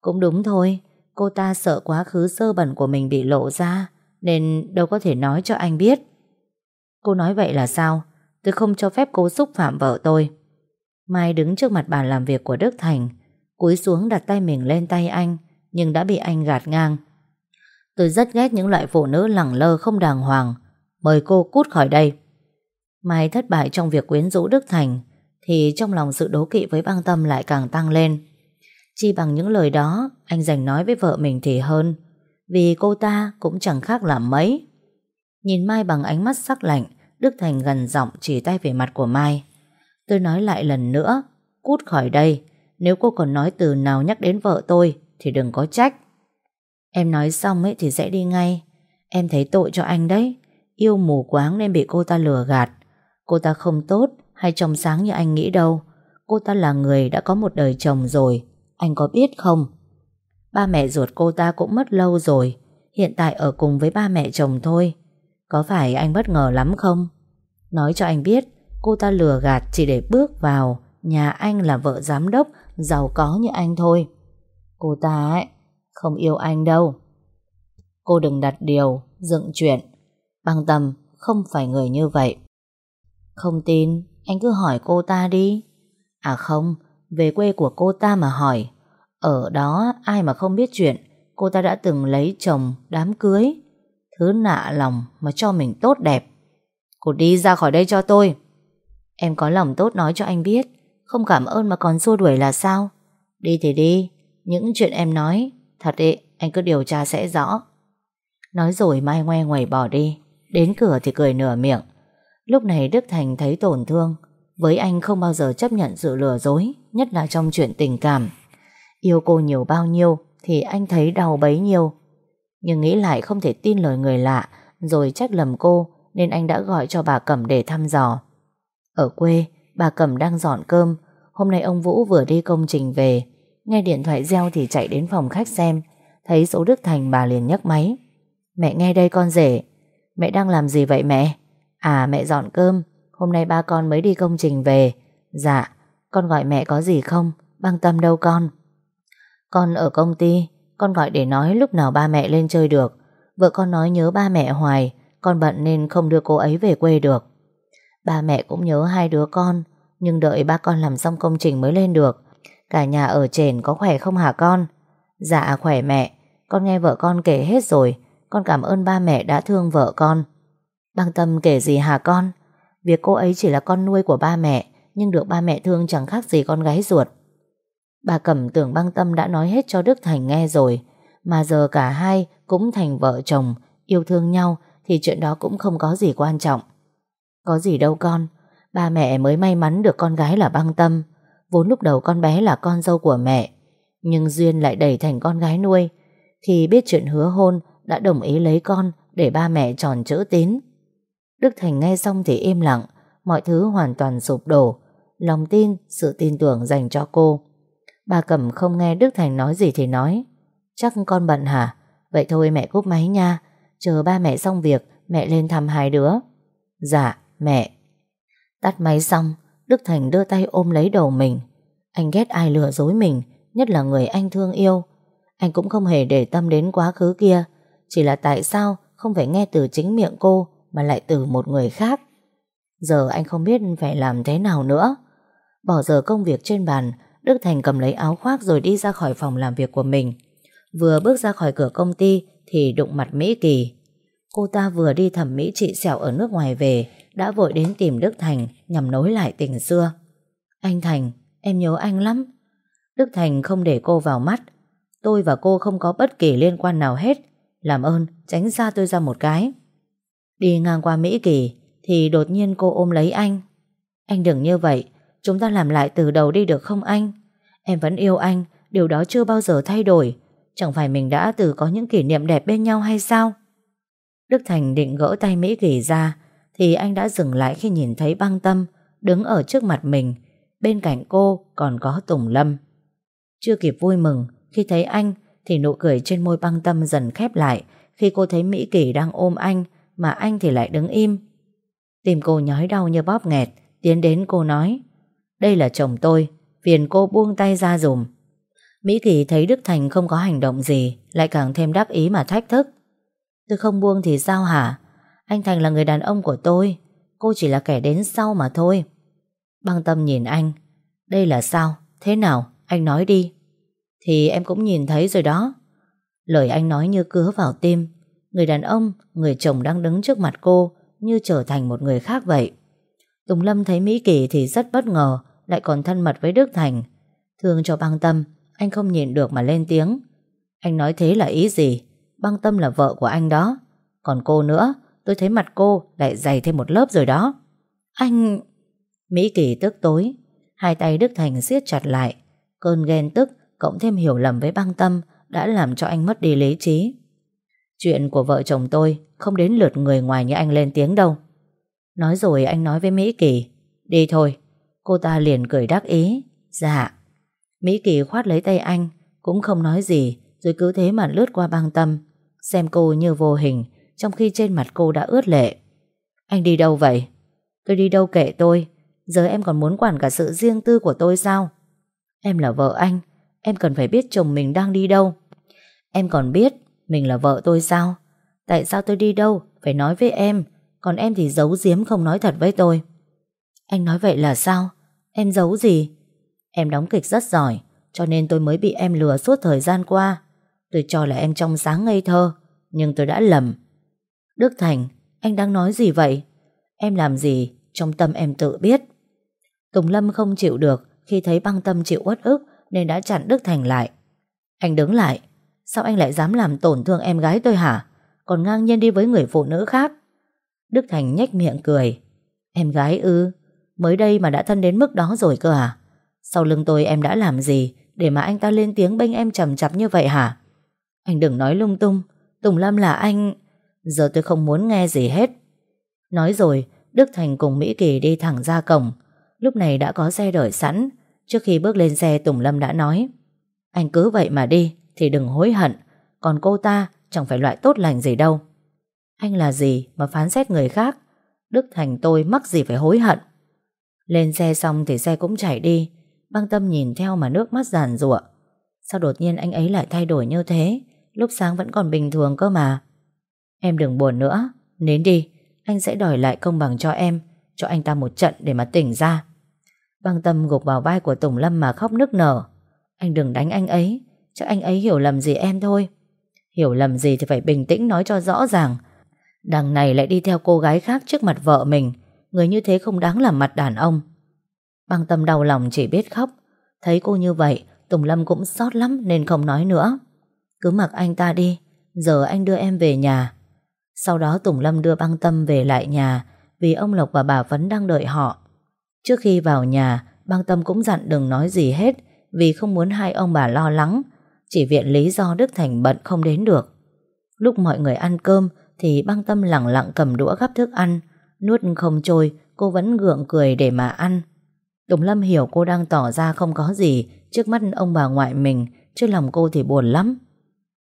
Cũng đúng thôi, cô ta sợ quá khứ sơ bẩn của mình bị lộ ra, nên đâu có thể nói cho anh biết. Cô nói vậy là sao? Tôi không cho phép cô xúc phạm vợ tôi. Mai đứng trước mặt bàn làm việc của Đức Thành, cúi xuống đặt tay mình lên tay anh nhưng đã bị anh gạt ngang. Tôi rất ghét những loại phụ nữ lẳng lơ không đàng hoàng. Mời cô cút khỏi đây. Mai thất bại trong việc quyến rũ Đức Thành thì trong lòng sự đố kỵ với băng tâm lại càng tăng lên. Chi bằng những lời đó, anh dành nói với vợ mình thì hơn. Vì cô ta cũng chẳng khác làm mấy. Nhìn Mai bằng ánh mắt sắc lạnh, Đức Thành gần giọng chỉ tay về mặt của Mai. Tôi nói lại lần nữa, cút khỏi đây. Nếu cô còn nói từ nào nhắc đến vợ tôi, Thì đừng có trách. Em nói xong ấy thì sẽ đi ngay. Em thấy tội cho anh đấy. Yêu mù quáng nên bị cô ta lừa gạt. Cô ta không tốt hay trong sáng như anh nghĩ đâu. Cô ta là người đã có một đời chồng rồi. Anh có biết không Ba mẹ ruột cô ta cũng mất lâu rồi Hiện tại ở cùng với ba mẹ chồng thôi Có phải anh bất ngờ lắm không Nói cho anh biết Cô ta lừa gạt chỉ để bước vào Nhà anh là vợ giám đốc giàu có như anh thôi. Cô ta ấy, không yêu anh đâu. Cô đừng đặt điều, dựng chuyện. Băng tâm không phải người như vậy. Không tin, anh cứ hỏi cô ta đi. À không, về quê của cô ta mà hỏi. Ở đó ai mà không biết chuyện, cô ta đã từng lấy chồng, đám cưới. Thứ nạ lòng mà cho mình tốt đẹp. Cô đi ra khỏi đây cho tôi. Em có lòng tốt nói cho anh biết không cảm ơn mà còn xua đuổi là sao Đi thì đi Những chuyện em nói Thật ý, anh cứ điều tra sẽ rõ Nói rồi Mai ngoe ngoẩy bỏ đi Đến cửa thì cười nửa miệng Lúc này Đức Thành thấy tổn thương Với anh không bao giờ chấp nhận sự lừa dối Nhất là trong chuyện tình cảm. Yêu cô nhiều bao nhiêu Thì anh thấy đau bấy nhiêu. Nhưng nghĩ lại không thể tin lời người lạ, Rồi trách lầm cô Nên anh đã gọi cho bà Cẩm để thăm dò. Ở quê, Bà Cẩm đang dọn cơm. Hôm nay ông Vũ vừa đi công trình về. Nghe điện thoại reo thì chạy đến phòng khách xem. Thấy số Đức Thành bà liền nhấc máy. Mẹ nghe đây con rể. Mẹ đang làm gì vậy mẹ? À mẹ dọn cơm. Hôm nay ba con mới đi công trình về. Dạ. Con gọi mẹ có gì không? Băng tâm đâu con? Con ở công ty, Con gọi để nói lúc nào ba mẹ lên chơi được. Vợ con nói nhớ ba mẹ hoài, Con bận nên không đưa cô ấy về quê được. Ba mẹ cũng nhớ hai đứa con, Nhưng đợi ba con làm xong công trình mới lên được. Cả nhà ở trển có khỏe không hả con? Dạ khỏe mẹ. Con nghe vợ con kể hết rồi, Con cảm ơn ba mẹ đã thương vợ con. Băng tâm kể gì hả con? Việc cô ấy chỉ là con nuôi của ba mẹ nhưng được ba mẹ thương chẳng khác gì con gái ruột. Bà Cẩm tưởng băng tâm đã nói hết cho Đức Thành nghe rồi, Mà giờ cả hai cũng thành vợ chồng, Yêu thương nhau Thì chuyện đó cũng không có gì quan trọng. Có gì đâu con, Ba mẹ mới may mắn được con gái là băng tâm. Vốn lúc đầu con bé là con dâu của mẹ, Nhưng Duyên lại đẩy thành con gái nuôi. Khi biết chuyện hứa hôn, Đã đồng ý lấy con Để ba mẹ tròn chữ tín. Đức Thành nghe xong thì im lặng, Mọi thứ hoàn toàn sụp đổ. Lòng tin, sự tin tưởng dành cho cô. Bà Cẩm không nghe Đức Thành nói gì thì nói Chắc con bận hả? Vậy thôi mẹ cúp máy nha Chờ ba mẹ xong việc Mẹ lên thăm hai đứa. Dạ mẹ. Tắt máy xong Đức Thành đưa tay ôm lấy đầu mình. Anh ghét ai lừa dối mình Nhất là người anh thương yêu. Anh cũng không hề để tâm đến quá khứ kia Chỉ là tại sao không phải nghe từ chính miệng cô Mà lại từ một người khác? Giờ anh không biết phải làm thế nào nữa. Bỏ giờ công việc trên bàn Đức Thành cầm lấy áo khoác rồi đi ra khỏi phòng làm việc của mình. Vừa bước ra khỏi cửa công ty Thì đụng mặt Mỹ Kỳ. Cô ta vừa đi thẩm mỹ trị sẹo ở nước ngoài về Đã vội đến tìm Đức Thành Nhằm nối lại tình xưa. Anh Thành, em nhớ anh lắm. Đức Thành không để cô vào mắt. Tôi và cô không có bất kỳ liên quan nào hết. Làm ơn tránh xa tôi ra một cái. Đi ngang qua Mỹ Kỳ Thì đột nhiên cô ôm lấy anh. Anh đừng như vậy Chúng ta làm lại từ đầu đi được không anh? Em vẫn yêu anh, Điều đó chưa bao giờ thay đổi. Chẳng phải mình đã từ có những kỷ niệm đẹp bên nhau hay sao? Đức Thành định gỡ tay Mỹ Kỳ ra, Thì anh đã dừng lại khi nhìn thấy băng tâm Đứng ở trước mặt mình. Bên cạnh cô còn có Tùng Lâm. Chưa kịp vui mừng, Khi thấy anh Thì nụ cười trên môi băng tâm dần khép lại. Khi cô thấy Mỹ Kỳ đang ôm anh Mà anh thì lại đứng im. Tim cô nhói đau như bóp nghẹt, Tiến đến cô nói đây là chồng tôi Phiền cô buông tay ra dùm. Mỹ Kỳ thấy Đức Thành không có hành động gì Lại càng thêm đắc ý mà thách thức. Tôi không buông thì sao hả? Anh Thành là người đàn ông của tôi Cô chỉ là kẻ đến sau mà thôi. Băng tâm nhìn anh Đây là sao, thế nào, anh nói đi. Thì em cũng nhìn thấy rồi đó. Lời anh nói như cứa vào tim Người đàn ông, người chồng đang đứng trước mặt cô Như trở thành một người khác vậy. Tùng Lâm thấy Mỹ Kỳ thì rất bất ngờ lại còn thân mật với Đức Thành. Thương cho băng tâm, Anh không nhìn được mà lên tiếng. Anh nói thế là ý gì? Băng tâm là vợ của anh đó. Còn cô nữa, Tôi thấy mặt cô lại dày thêm một lớp rồi đó. Anh... Mỹ Kỳ tức tối. Hai tay Đức Thành siết chặt lại. Cơn ghen tức, cộng thêm hiểu lầm với băng tâm, Đã làm cho anh mất đi lý trí. Chuyện của vợ chồng tôi Không đến lượt người ngoài như anh lên tiếng đâu. Nói rồi anh nói với Mỹ Kỳ, Đi thôi Cô ta liền cười đắc ý. Dạ. Mỹ Kỳ khoát lấy tay anh, Cũng không nói gì, Rồi cứ thế mà lướt qua băng tâm. Xem cô như vô hình, Trong khi trên mặt cô đã ướt lệ. Anh đi đâu vậy? Tôi đi đâu kệ tôi? Giờ em còn muốn quản cả sự riêng tư của tôi sao? Em là vợ anh, Em cần phải biết chồng mình đang đi đâu. Em còn biết Mình là vợ tôi sao? Tại sao tôi đi đâu, Phải nói với em? Còn em thì giấu giếm không nói thật với tôi. Anh nói vậy là sao? Em giấu gì? Em đóng kịch rất giỏi Cho nên tôi mới bị em lừa suốt thời gian qua. Tôi cho là em trong sáng ngây thơ Nhưng tôi đã lầm. Đức Thành, anh đang nói gì vậy? Em làm gì? Trong tâm em tự biết? Tùng Lâm không chịu được Khi thấy băng tâm chịu uất ức Nên đã chặn Đức Thành lại. Anh đứng lại Sao anh lại dám làm tổn thương em gái tôi hả? Còn ngang nhiên đi với người phụ nữ khác. Đức Thành nhếch miệng cười. Em gái ư? Mới đây mà đã thân đến mức đó rồi cơ à? Sau lưng tôi em đã làm gì Để mà anh ta lên tiếng bênh em trầm chập như vậy hả? Anh đừng nói lung tung. Tùng Lâm là anh. Giờ tôi không muốn nghe gì hết. Nói rồi, Đức Thành cùng Mỹ Kỳ đi thẳng ra cổng. Lúc này đã có xe đợi sẵn. Trước khi bước lên xe, Tùng Lâm đã nói, Anh cứ vậy mà đi, Thì đừng hối hận. Còn cô ta chẳng phải loại tốt lành gì đâu. Anh là gì mà phán xét người khác? Đức Thành tôi mắc gì phải hối hận? Lên xe xong thì xe cũng chạy đi. Băng tâm nhìn theo mà nước mắt giàn rụa Sao đột nhiên anh ấy lại thay đổi như thế? Lúc sáng vẫn còn bình thường cơ mà. Em đừng buồn nữa. Nến đi. Anh sẽ đòi lại công bằng cho em, Cho anh ta một trận để mà tỉnh ra. Băng tâm gục vào vai của Tùng Lâm mà khóc nức nở. Anh đừng đánh anh ấy. Chắc anh ấy hiểu lầm gì em thôi. Hiểu lầm gì thì phải bình tĩnh nói cho rõ ràng. Đằng này lại đi theo cô gái khác trước mặt vợ mình. Người như thế không đáng làm mặt đàn ông. Băng tâm đau lòng chỉ biết khóc. Thấy cô như vậy Tùng Lâm cũng xót lắm nên không nói nữa. Cứ mặc anh ta đi Giờ anh đưa em về nhà. Sau đó Tùng Lâm đưa băng tâm về lại nhà Vì ông Lộc và bà Vấn đang đợi họ. Trước khi vào nhà Băng tâm cũng dặn đừng nói gì hết vì không muốn hai ông bà lo lắng, chỉ viện lý do Đức Thành bận không đến được. Lúc mọi người ăn cơm thì băng tâm lặng lặng cầm đũa gắp thức ăn, nuốt không trôi, cô vẫn gượng cười để mà ăn. Tùng Lâm hiểu cô đang tỏ ra không có gì trước mắt ông bà ngoại mình, chứ lòng cô thì buồn lắm.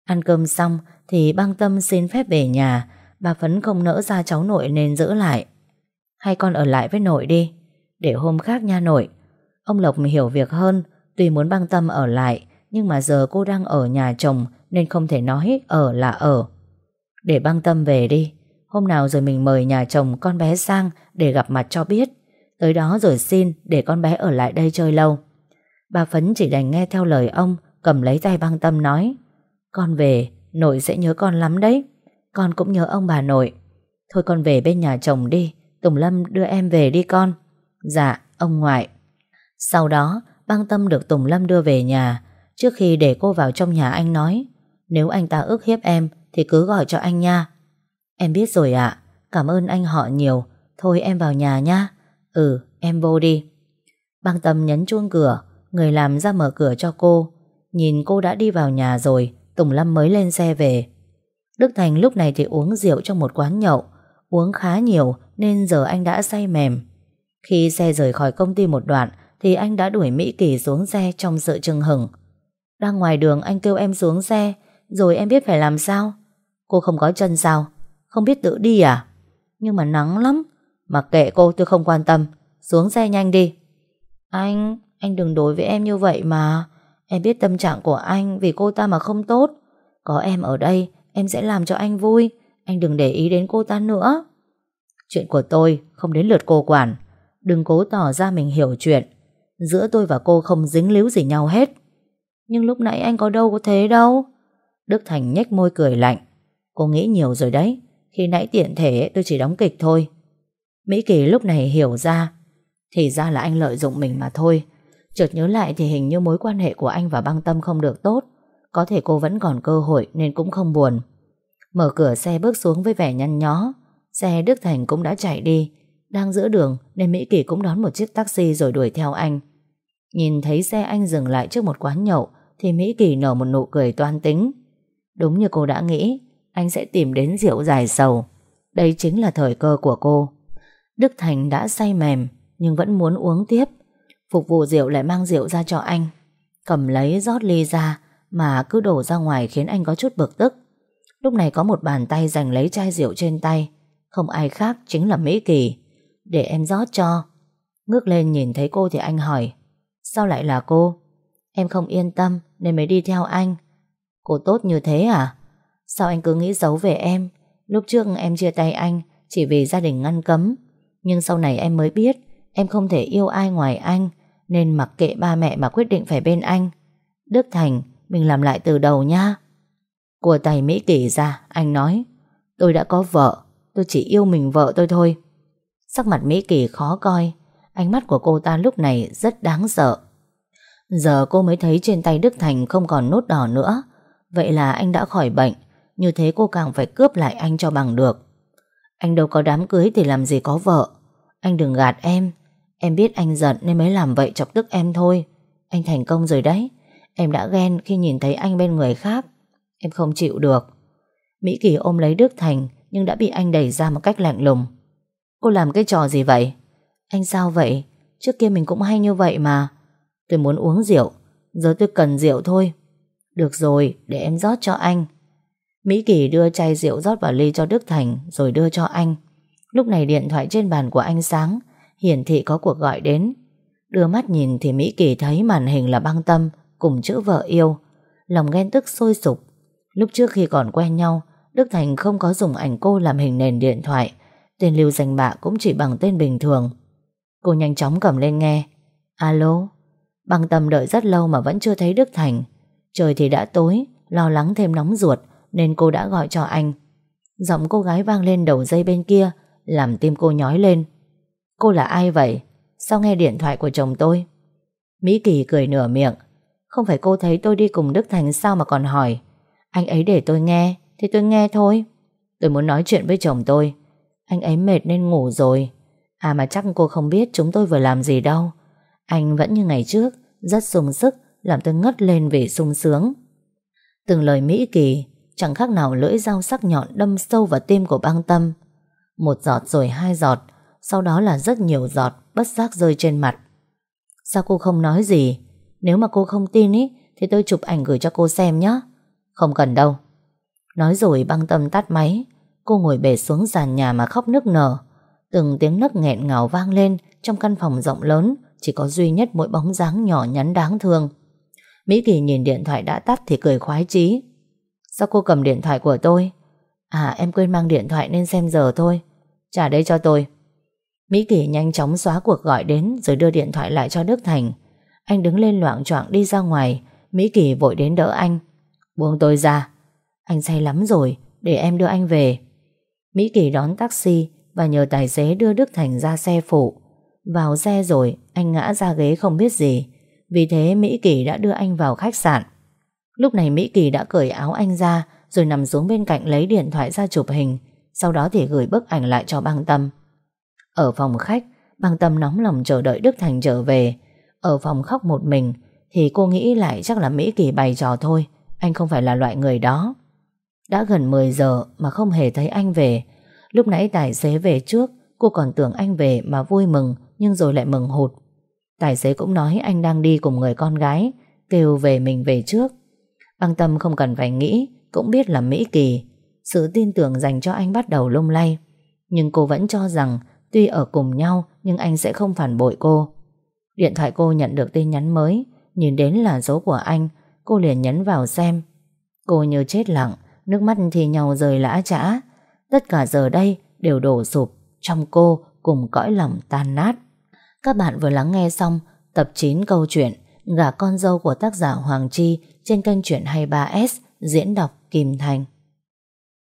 Ăn cơm xong thì băng tâm xin phép về nhà, bà Phấn không nỡ ra cháu nội nên giữ lại. Hay con ở lại với nội đi, để hôm khác nha nội. Ông Lộc hiểu việc hơn, tuy muốn băng tâm ở lại, nhưng mà giờ cô đang ở nhà chồng nên không thể nói ở là ở. Để băng tâm về đi, hôm nào rồi mình mời nhà chồng con bé sang để gặp mặt cho biết. Tới đó rồi xin để con bé ở lại đây chơi lâu. Bà Phấn chỉ đành nghe theo lời ông, cầm lấy tay băng tâm nói. Con về, nội sẽ nhớ con lắm đấy. Con cũng nhớ ông bà nội. Thôi con về bên nhà chồng đi, Tùng Lâm đưa em về đi con. Dạ, ông ngoại. Sau đó, băng tâm được Tùng Lâm đưa về nhà. Trước khi để cô vào trong nhà anh nói, nếu anh ta ức hiếp em thì cứ gọi cho anh nha. Em biết rồi ạ, cảm ơn anh họ nhiều. Thôi em vào nhà nha. Ừ, em vô đi. Băng tâm nhấn chuông cửa, người làm ra mở cửa cho cô. Nhìn cô đã đi vào nhà rồi, Tùng Lâm mới lên xe về. Đức Thành lúc này thì uống rượu trong một quán nhậu, uống khá nhiều nên giờ anh đã say mềm. Khi xe rời khỏi công ty một đoạn thì anh đã đuổi Mỹ Kỳ xuống xe trong sự chừng hừng. Đang ngoài đường anh kêu em xuống xe, rồi em biết phải làm sao? Cô không có chân sao? Không biết tự đi à? Nhưng mà nắng lắm. Mặc kệ cô tôi không quan tâm. Xuống xe nhanh đi. Anh, anh đừng đối với em như vậy mà. Em biết tâm trạng của anh vì cô ta mà không tốt. Có em ở đây, em sẽ làm cho anh vui. Anh đừng để ý đến cô ta nữa. Chuyện của tôi không đến lượt cô quản. Đừng cố tỏ ra mình hiểu chuyện. Giữa tôi và cô không dính líu gì nhau hết. Nhưng lúc nãy anh có đâu có thế đâu. Đức Thành nhếch môi cười lạnh. Cô nghĩ nhiều rồi đấy. Khi nãy tiện thể tôi chỉ đóng kịch thôi. Mỹ Kỳ lúc này hiểu ra. Thì ra là anh lợi dụng mình mà thôi. Chợt nhớ lại thì hình như mối quan hệ của anh và băng tâm không được tốt. Có thể cô vẫn còn cơ hội nên cũng không buồn. Mở cửa xe bước xuống với vẻ nhăn nhó. Xe Đức Thành cũng đã chạy đi. Đang giữa đường nên Mỹ Kỳ cũng đón một chiếc taxi rồi đuổi theo anh. Nhìn thấy xe anh dừng lại trước một quán nhậu thì Mỹ Kỳ nở một nụ cười toan tính. Đúng như cô đã nghĩ, anh sẽ tìm đến rượu dài sầu. Đây chính là thời cơ của cô. Đức Thành đã say mềm, nhưng vẫn muốn uống tiếp. Phục vụ rượu lại mang rượu ra cho anh. Cầm lấy rót ly ra, mà cứ đổ ra ngoài khiến anh có chút bực tức. Lúc này có một bàn tay giành lấy chai rượu trên tay. Không ai khác chính là Mỹ Kỳ. Để em rót cho. Ngước lên nhìn thấy cô thì anh hỏi, Sao lại là cô? Em không yên tâm nên mới đi theo anh. Cô tốt như thế à? Sao anh cứ nghĩ xấu về em? Lúc trước em chia tay anh chỉ vì gia đình ngăn cấm. Nhưng sau này em mới biết em không thể yêu ai ngoài anh nên mặc kệ ba mẹ mà quyết định phải bên anh. Đức Thành, mình làm lại từ đầu nha. Của tay Mỹ Kỳ ra, anh nói Tôi đã có vợ, tôi chỉ yêu mình vợ tôi thôi. Sắc mặt Mỹ Kỳ khó coi, ánh mắt của cô ta lúc này rất đáng sợ. Giờ cô mới thấy trên tay Đức Thành không còn nốt đỏ nữa. Vậy là anh đã khỏi bệnh, như thế cô càng phải cướp lại anh cho bằng được. Anh đâu có đám cưới thì làm gì có vợ. Anh đừng gạt em, Em biết anh giận nên mới làm vậy chọc tức em thôi. Anh thành công rồi đấy. Em đã ghen khi nhìn thấy anh bên người khác. Em không chịu được. Mỹ Kỳ ôm lấy Đức Thành Nhưng đã bị anh đẩy ra một cách lạnh lùng. Cô làm cái trò gì vậy? Anh sao vậy? Trước kia mình cũng hay như vậy mà. Tôi muốn uống rượu. Giờ tôi cần rượu thôi. Được rồi để em rót cho anh. Mỹ Kỳ đưa chai rượu rót vào ly cho Đức Thành Rồi đưa cho anh Lúc này điện thoại trên bàn của anh sáng hiển thị có cuộc gọi đến. Đưa mắt nhìn thì Mỹ Kỳ thấy màn hình là băng tâm cùng chữ vợ yêu. Lòng ghen tức sôi sục. Lúc trước khi còn quen nhau, Đức Thành không có dùng ảnh cô làm hình nền điện thoại. Tên lưu danh bạ cũng chỉ bằng tên bình thường. Cô nhanh chóng cầm lên nghe. Alo? Băng tâm đợi rất lâu mà vẫn chưa thấy Đức Thành. Trời thì đã tối, lo lắng thêm nóng ruột nên cô đã gọi cho anh. Giọng cô gái vang lên đầu dây bên kia làm tim cô nhói lên. Cô là ai vậy? Sao nghe điện thoại của chồng tôi? Mỹ Kỳ cười nửa miệng. Không phải cô thấy tôi đi cùng Đức Thành sao mà còn hỏi. Anh ấy để tôi nghe, thì tôi nghe thôi. Tôi muốn nói chuyện với chồng tôi. Anh ấy mệt nên ngủ rồi. À mà chắc cô không biết chúng tôi vừa làm gì đâu. Anh vẫn như ngày trước, rất sung sức, làm tôi ngất lên vì sung sướng. Từng lời Mỹ Kỳ chẳng khác nào lưỡi dao sắc nhọn đâm sâu vào tim của băng tâm. Một giọt rồi hai giọt, sau đó là rất nhiều giọt bất giác rơi trên mặt. Sao cô không nói gì? Nếu mà cô không tin ý, thì tôi chụp ảnh gửi cho cô xem nhé. Không cần đâu. Nói rồi băng tâm tắt máy, cô ngồi bể xuống sàn nhà mà khóc nức nở. Từng tiếng nấc nghẹn ngào vang lên trong căn phòng rộng lớn, chỉ có duy nhất mỗi bóng dáng nhỏ nhắn đáng thương. Mỹ Kỳ nhìn điện thoại đã tắt thì cười khoái chí. Sao cô cầm điện thoại của tôi? À em quên mang điện thoại nên xem giờ thôi. Trả đây cho tôi. Mỹ Kỳ nhanh chóng xóa cuộc gọi đến rồi đưa điện thoại lại cho Đức Thành. Anh đứng lên loạn choạng đi ra ngoài. Mỹ Kỳ vội đến đỡ anh. Buông tôi ra. Anh say lắm rồi, để em đưa anh về. Mỹ Kỳ đón taxi và nhờ tài xế đưa Đức Thành ra xe phụ. Vào xe rồi, anh ngã ra ghế không biết gì. Vì thế Mỹ Kỳ đã đưa anh vào khách sạn. Lúc này Mỹ Kỳ đã cởi áo anh ra rồi nằm xuống bên cạnh lấy điện thoại ra chụp hình. Sau đó thì gửi bức ảnh lại cho băng tâm. Ở phòng khách, băng tâm nóng lòng chờ đợi Đức Thành trở về. Ở phòng khóc một mình thì cô nghĩ lại chắc là Mỹ Kỳ bày trò thôi. Anh không phải là loại người đó. Đã gần 10 giờ mà không hề thấy anh về. Lúc nãy tài xế về trước, cô còn tưởng anh về mà vui mừng nhưng rồi lại mừng hụt. Tài xế cũng nói anh đang đi cùng người con gái, kêu về mình về trước. Băng tâm không cần phải nghĩ, cũng biết là Mỹ Kỳ. Sự tin tưởng dành cho anh bắt đầu lung lay. Nhưng cô vẫn cho rằng tuy ở cùng nhau nhưng anh sẽ không phản bội cô. Điện thoại cô nhận được tin nhắn mới, nhìn đến là số của anh, cô liền nhấn vào xem. Cô như chết lặng, nước mắt thì nhau rời lã trã Tất cả giờ đây đều đổ sụp trong cô cùng cõi lòng tan nát. Các bạn vừa lắng nghe xong tập 9 câu chuyện Gả con dâu của tác giả Hoàng Chi trên kênh truyện 23S diễn đọc Kim Thành.